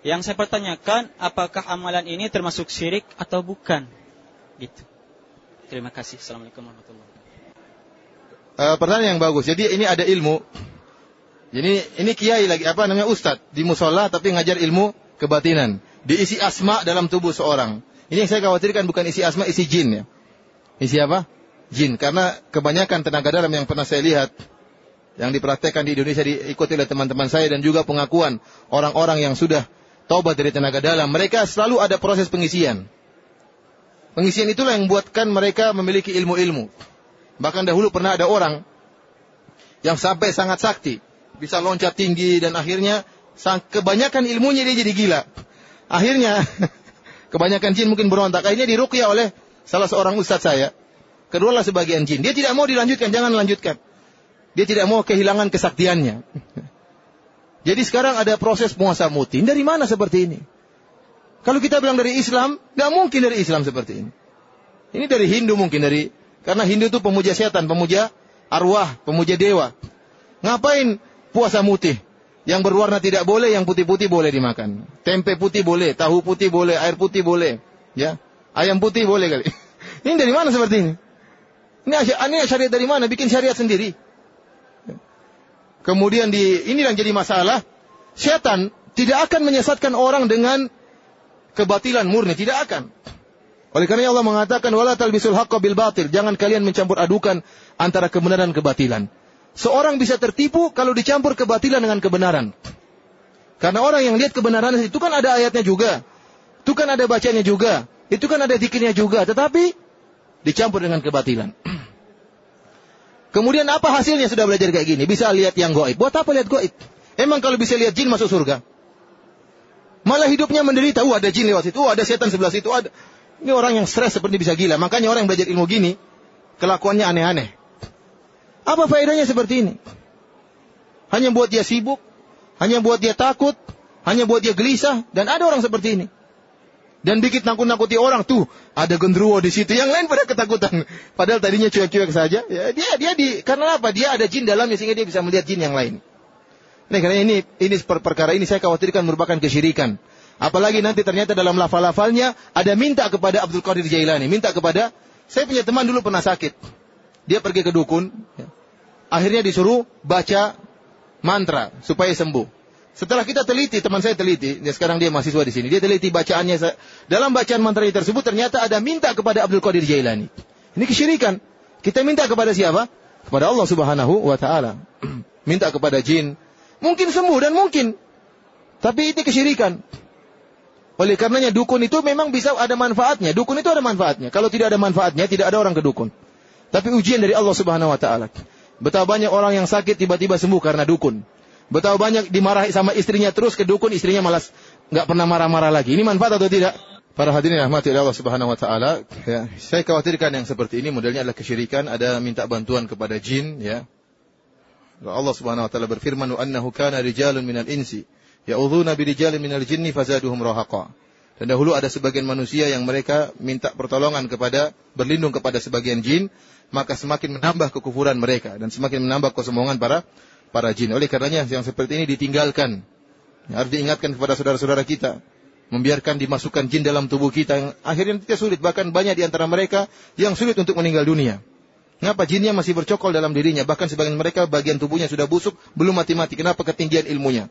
[SPEAKER 4] yang saya pertanyakan apakah amalan ini termasuk syirik atau bukan gitu terima kasih assalamualaikum warahmatullahi wabarakatuh
[SPEAKER 1] uh, pertanyaan yang bagus jadi ini ada ilmu ini ini kiai lagi apa namanya ustad di musola tapi ngajar ilmu kebatinan. Diisi asma dalam tubuh seorang. Ini yang saya khawatirkan bukan isi asma, isi jin ya. Isi apa? Jin. Karena kebanyakan tenaga dalam yang pernah saya lihat yang dipraktekkan di Indonesia diikuti oleh teman-teman saya dan juga pengakuan orang-orang yang sudah taubat dari tenaga dalam, mereka selalu ada proses pengisian. Pengisian itulah yang membuatkan mereka memiliki ilmu-ilmu. Bahkan dahulu pernah ada orang yang sampai sangat sakti bisa loncat tinggi dan akhirnya kebanyakan ilmunya dia jadi gila. Akhirnya kebanyakan jin mungkin berontak. Akhirnya diruqyah oleh salah seorang ustadz saya. Kedualah sebagian jin. Dia tidak mau dilanjutkan, jangan lanjutkan. Dia tidak mau kehilangan kesaktiannya. Jadi sekarang ada proses puasa mutin. Dari mana seperti ini? Kalau kita bilang dari Islam, nggak mungkin dari Islam seperti ini. Ini dari Hindu mungkin dari karena Hindu itu pemuja setan, pemuja arwah, pemuja dewa. Ngapain puasa mutih. Yang berwarna tidak boleh, yang putih-putih boleh dimakan. Tempe putih boleh, tahu putih boleh, air putih boleh. Ya, ayam putih boleh kali. Ini dari mana seperti ini? Ini, ini syariat dari mana? Bikin syariat sendiri. Kemudian di ini yang jadi masalah. Setan tidak akan menyesatkan orang dengan kebatilan murni, tidak akan. Oleh karena Allah mengatakan wala talbisul haqqo bil batil, jangan kalian mencampur adukan antara kebenaran dan kebatilan. Seorang bisa tertipu kalau dicampur kebatilan dengan kebenaran. Karena orang yang lihat kebenaran itu kan ada ayatnya juga. Itu kan ada bacanya juga. Itu kan ada dikirnya juga. Tetapi dicampur dengan kebatilan. Kemudian apa hasilnya sudah belajar kayak gini? Bisa lihat yang goib. Buat apa lihat goib? Emang kalau bisa lihat jin masuk surga? Malah hidupnya menderita. Uh ada jin lewat situ. Uh ada setan sebelah situ. Ada. Ini orang yang stres seperti bisa gila. Makanya orang yang belajar ilmu gini. Kelakuannya aneh-aneh. Apa faedahnya seperti ini? Hanya buat dia sibuk, hanya buat dia takut, hanya buat dia gelisah, dan ada orang seperti ini. Dan bikin nakut-nakuti orang tuh ada gendruwo di situ, yang lain pada ketakutan. Padahal tadinya cuek-cuek saja. Ya, dia dia di karena apa? Dia ada jin dalamnya sehingga dia bisa melihat jin yang lain. Nah, karena ini ini per perkara ini saya khawatirkan merupakan kesyirikan. Apalagi nanti ternyata dalam lafal-lafalnya ada minta kepada Abdul Qadir Jailani, minta kepada saya punya teman dulu pernah sakit. Dia pergi ke dukun, ya. akhirnya disuruh baca mantra supaya sembuh. Setelah kita teliti, teman saya teliti, ya sekarang dia mahasiswa di sini, dia teliti bacaannya. Dalam bacaan mantra tersebut ternyata ada minta kepada Abdul Qadir Jailani. Ini kesyirikan. Kita minta kepada siapa? Kepada Allah Subhanahu wa taala. minta kepada jin. Mungkin sembuh dan mungkin. Tapi itu kesyirikan. Oleh karenanya dukun itu memang bisa ada manfaatnya. Dukun itu ada manfaatnya. Kalau tidak ada manfaatnya, tidak ada orang ke dukun. Tapi ujian dari Allah Subhanahu wa taala. Betapa banyak orang yang sakit tiba-tiba sembuh karena dukun. Betapa banyak dimarahi sama istrinya terus ke dukun, istrinya malas nggak pernah marah-marah lagi. Ini manfaat atau tidak? Para hadirin rahmati Allah Subhanahu wa taala, ya, saya khawatirkan yang seperti ini modelnya adalah kesyirikan, ada minta bantuan kepada jin, ya. Allah Subhanahu wa taala berfirman, "Wa annahu kana rijalun minal insi ya'udzuuna bi rijalin minal jinni fazaduhum rahaqa." Dan dahulu ada sebagian manusia yang mereka minta pertolongan kepada berlindung kepada sebagian jin, maka semakin menambah kekufuran mereka dan semakin menambah kesombongan para para jin. Oleh karenanya yang seperti ini ditinggalkan. Harus diingatkan kepada saudara-saudara kita. Membiarkan dimasukkan jin dalam tubuh kita yang akhirnya tidak sulit. Bahkan banyak di antara mereka yang sulit untuk meninggal dunia. Kenapa jinnya masih bercokol dalam dirinya? Bahkan sebagian mereka bagian tubuhnya sudah busuk, belum mati-mati. Kenapa ketinggian ilmunya?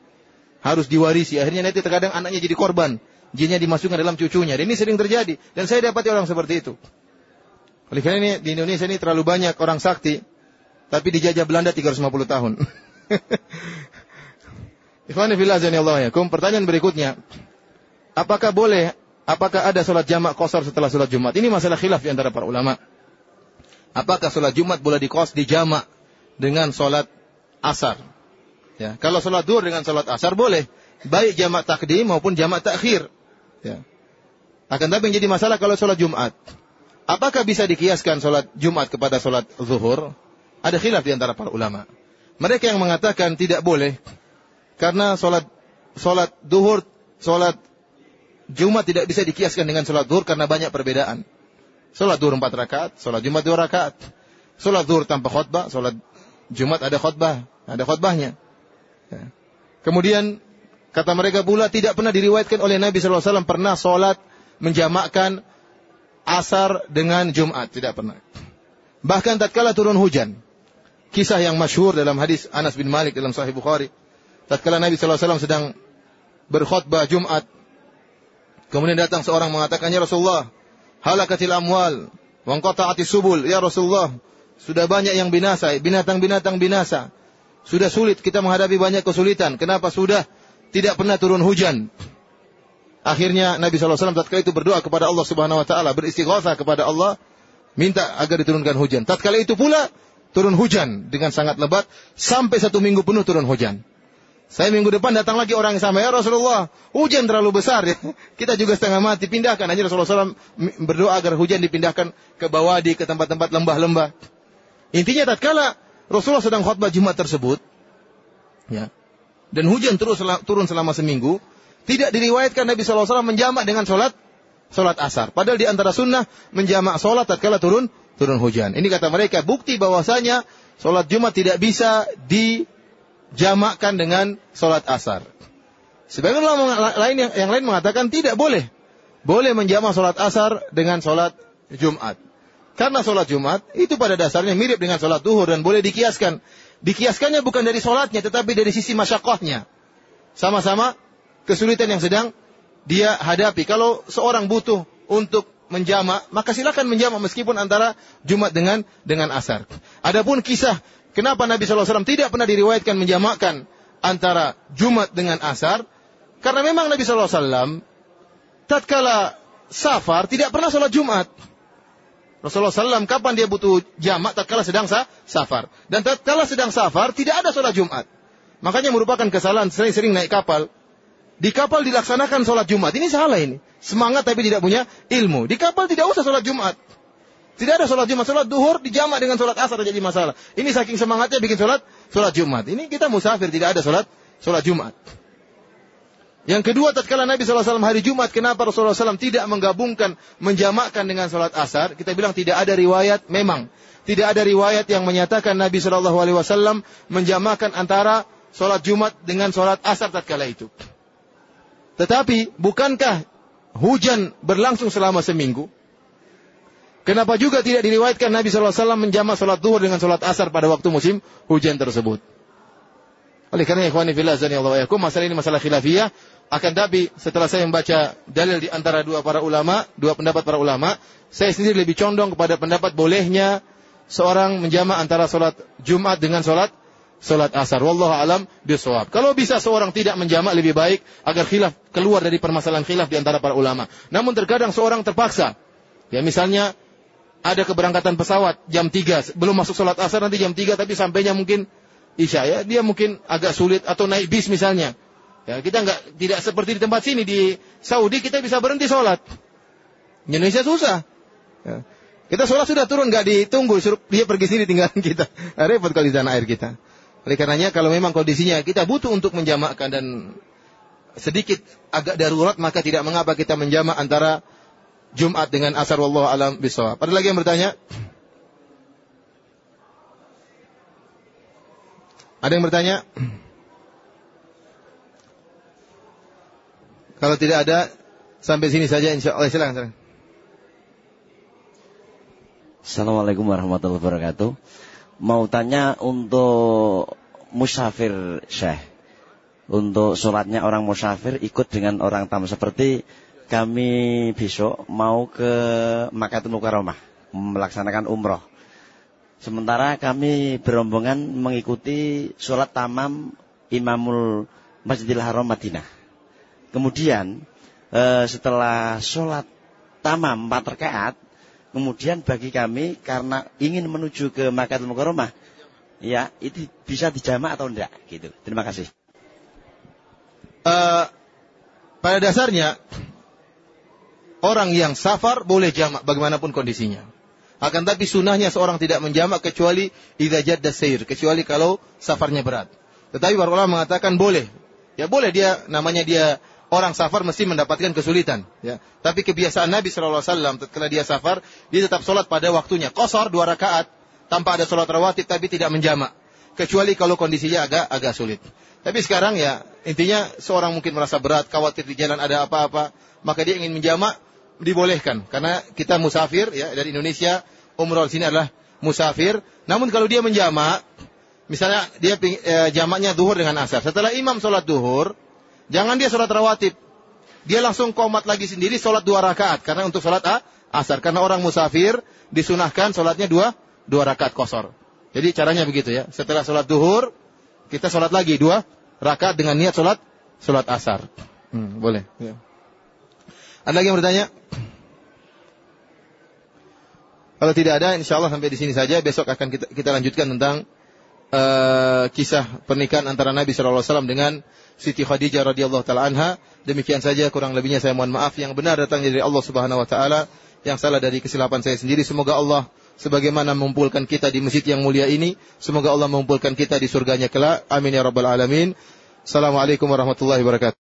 [SPEAKER 1] Harus diwarisi. Akhirnya nanti terkadang anaknya jadi korban. Jinnya dimasukkan dalam cucunya. Dan ini sering terjadi. Dan saya dapati orang seperti itu. Oleh karena ini di Indonesia ini terlalu banyak orang sakti, tapi dijajah Belanda 350 tahun. Ikhwani fillah Allah ya. Pertanyaan berikutnya, apakah boleh, apakah ada sholat jamak kosor setelah sholat Jumat? Ini masalah khilaf di antara para ulama. Apakah sholat Jumat boleh dikos dijamak dengan sholat asar? Ya, kalau sholat duhur dengan sholat asar boleh, baik jamak takdim maupun jamak takhir. Ya. Akan tapi yang jadi masalah kalau sholat Jumat. Apakah bisa dikiaskan sholat Jumat kepada sholat zuhur? Ada khilaf di antara para ulama. Mereka yang mengatakan tidak boleh karena sholat sholat duhur, sholat Jumat tidak bisa dikiaskan dengan sholat duhur karena banyak perbedaan. Sholat duhur empat rakaat, sholat Jumat dua rakaat. Sholat duhur tanpa khutbah, sholat Jumat ada khutbah, ada khutbahnya. Ya. Kemudian kata mereka pula tidak pernah diriwayatkan oleh Nabi SAW pernah sholat menjamakkan asar dengan Jumat, tidak pernah. Bahkan tatkala turun hujan, kisah yang masyhur dalam hadis Anas bin Malik dalam Sahih Bukhari, tatkala Nabi SAW sedang berkhutbah Jumat, kemudian datang seorang mengatakan, Ya Rasulullah, halakatil amwal, wangqata'atis subul. Ya Rasulullah, sudah banyak yang binasa, binatang-binatang binasa. Sudah sulit kita menghadapi banyak kesulitan. Kenapa sudah tidak pernah turun hujan? Akhirnya Nabi SAW tatkala itu berdoa kepada Allah Subhanahu Wa Taala, beristighosa kepada Allah, minta agar diturunkan hujan. Tatkala itu pula turun hujan dengan sangat lebat sampai satu minggu penuh turun hujan. Saya minggu depan datang lagi orang yang sama, ya Rasulullah, hujan terlalu besar ya. Kita juga setengah mati, pindahkan. Hanya Rasulullah SAW berdoa agar hujan dipindahkan ke bawah di ke tempat-tempat lembah-lembah. Intinya tatkala Rasulullah sedang khutbah Jumat tersebut, ya, dan hujan terus turun selama seminggu, tidak diriwayatkan Nabi SAW menjamak dengan sholat sholat asar. Padahal di antara sunnah menjamak sholat tatkala turun turun hujan. Ini kata mereka bukti bahwasanya sholat Jumat tidak bisa di jamakkan dengan sholat asar. Sebagian ulama lain yang, yang lain mengatakan tidak boleh. Boleh menjamak sholat asar dengan sholat Jumat. Karena sholat Jumat itu pada dasarnya mirip dengan sholat duhur dan boleh dikiaskan. Dikiaskannya bukan dari sholatnya tetapi dari sisi masyakohnya. Sama-sama kesulitan yang sedang dia hadapi. Kalau seorang butuh untuk menjamak, maka silakan menjamak meskipun antara Jumat dengan dengan asar. Adapun kisah Kenapa Nabi SAW tidak pernah diriwayatkan menjamakkan antara Jumat dengan Asar? Karena memang Nabi SAW tatkala safar tidak pernah sholat Jumat. Rasulullah SAW kapan dia butuh jamak tatkala sedang sah, safar. Dan tatkala sedang safar tidak ada sholat Jumat. Makanya merupakan kesalahan sering-sering naik kapal. Di kapal dilaksanakan sholat Jumat. Ini salah ini. Semangat tapi tidak punya ilmu. Di kapal tidak usah sholat Jumat. Tidak ada sholat Jumat, sholat duhur dijamak dengan sholat asar jadi masalah. Ini saking semangatnya bikin sholat sholat Jumat. Ini kita musafir tidak ada sholat sholat Jumat. Yang kedua, tatkala Nabi SAW hari Jumat, kenapa Rasulullah SAW tidak menggabungkan, menjamakkan dengan sholat asar? Kita bilang tidak ada riwayat, memang. Tidak ada riwayat yang menyatakan Nabi SAW menjamakkan antara sholat Jumat dengan sholat asar tatkala itu. Tetapi, bukankah hujan berlangsung selama seminggu? Kenapa juga tidak diriwayatkan Nabi SAW menjamak sholat duhur dengan sholat asar pada waktu musim hujan tersebut? Oleh karena ikhwani fillah zani Allah yakum, masalah ini masalah khilafiyah. Akan tapi setelah saya membaca dalil di antara dua para ulama, dua pendapat para ulama, saya sendiri lebih condong kepada pendapat bolehnya seorang menjamak antara sholat Jumat dengan sholat sholat asar. Wallahu alam bisawab. Kalau bisa seorang tidak menjamak lebih baik agar khilaf keluar dari permasalahan khilaf di antara para ulama. Namun terkadang seorang terpaksa. Ya misalnya ada keberangkatan pesawat jam 3, belum masuk sholat asar nanti jam 3 tapi sampainya mungkin isya ya, dia mungkin agak sulit atau naik bis misalnya. Ya, kita nggak tidak seperti di tempat sini di Saudi kita bisa berhenti sholat. Di Indonesia susah. Ya. Kita sholat sudah turun nggak ditunggu, suruh dia pergi sini tinggalin kita. Repot kalau di tanah air kita. Oleh karenanya kalau memang kondisinya kita butuh untuk menjamakkan dan sedikit agak darurat maka tidak mengapa kita menjamak antara Jumat dengan asar wallahu alam bisawab. Ada lagi yang bertanya? Ada yang bertanya? Kalau tidak ada, sampai sini saja insya Allah. Silakan, silakan.
[SPEAKER 5] Assalamualaikum warahmatullahi wabarakatuh. Mau tanya untuk musafir Syekh. Untuk sholatnya orang musafir ikut dengan orang tamu. Seperti kami besok mau ke Makatul Mukarramah. Melaksanakan umroh. Sementara kami berombongan mengikuti sholat tamam Imamul Masjidil Haram Madinah. Kemudian eh, setelah sholat tamam empat rakaat, Kemudian bagi kami karena ingin menuju ke Makkah Mukarramah, ya itu bisa dijamak atau enggak gitu. Terima kasih.
[SPEAKER 1] Uh, pada dasarnya orang yang safar boleh jamak bagaimanapun kondisinya. Akan tapi sunnahnya seorang tidak menjamak kecuali idza jadda sair, kecuali kalau safarnya berat. Tetapi para ulama mengatakan boleh. Ya boleh dia namanya dia orang safar mesti mendapatkan kesulitan. Ya. Tapi kebiasaan Nabi Shallallahu Alaihi ketika dia safar, dia tetap sholat pada waktunya. Kosor dua rakaat tanpa ada sholat rawatib tapi tidak menjamak. Kecuali kalau kondisinya agak agak sulit. Tapi sekarang ya intinya seorang mungkin merasa berat, khawatir di jalan ada apa-apa, maka dia ingin menjamak dibolehkan karena kita musafir ya dari Indonesia umroh sini adalah musafir. Namun kalau dia menjamak, misalnya dia eh, jamaknya duhur dengan asar. Setelah imam sholat duhur, Jangan dia sholat rawatib. Dia langsung komat lagi sendiri sholat dua rakaat. Karena untuk sholat A, asar. Karena orang musafir disunahkan sholatnya dua, dua rakaat kosor. Jadi caranya begitu ya. Setelah sholat duhur, kita sholat lagi dua rakaat dengan niat sholat, sholat asar. Hmm, boleh. Ya. Ada lagi yang bertanya? Kalau tidak ada, insya Allah sampai di sini saja. Besok akan kita, kita lanjutkan tentang uh, kisah pernikahan antara Nabi SAW dengan Siti Khadijah radhiyallahu taala anha. Demikian saja kurang lebihnya saya mohon maaf. Yang benar datang dari Allah Subhanahu wa taala, yang salah dari kesilapan saya sendiri. Semoga Allah sebagaimana mengumpulkan kita di masjid yang mulia ini, semoga Allah mengumpulkan kita di surganya kelak. Amin ya rabbal alamin. Assalamualaikum warahmatullahi wabarakatuh.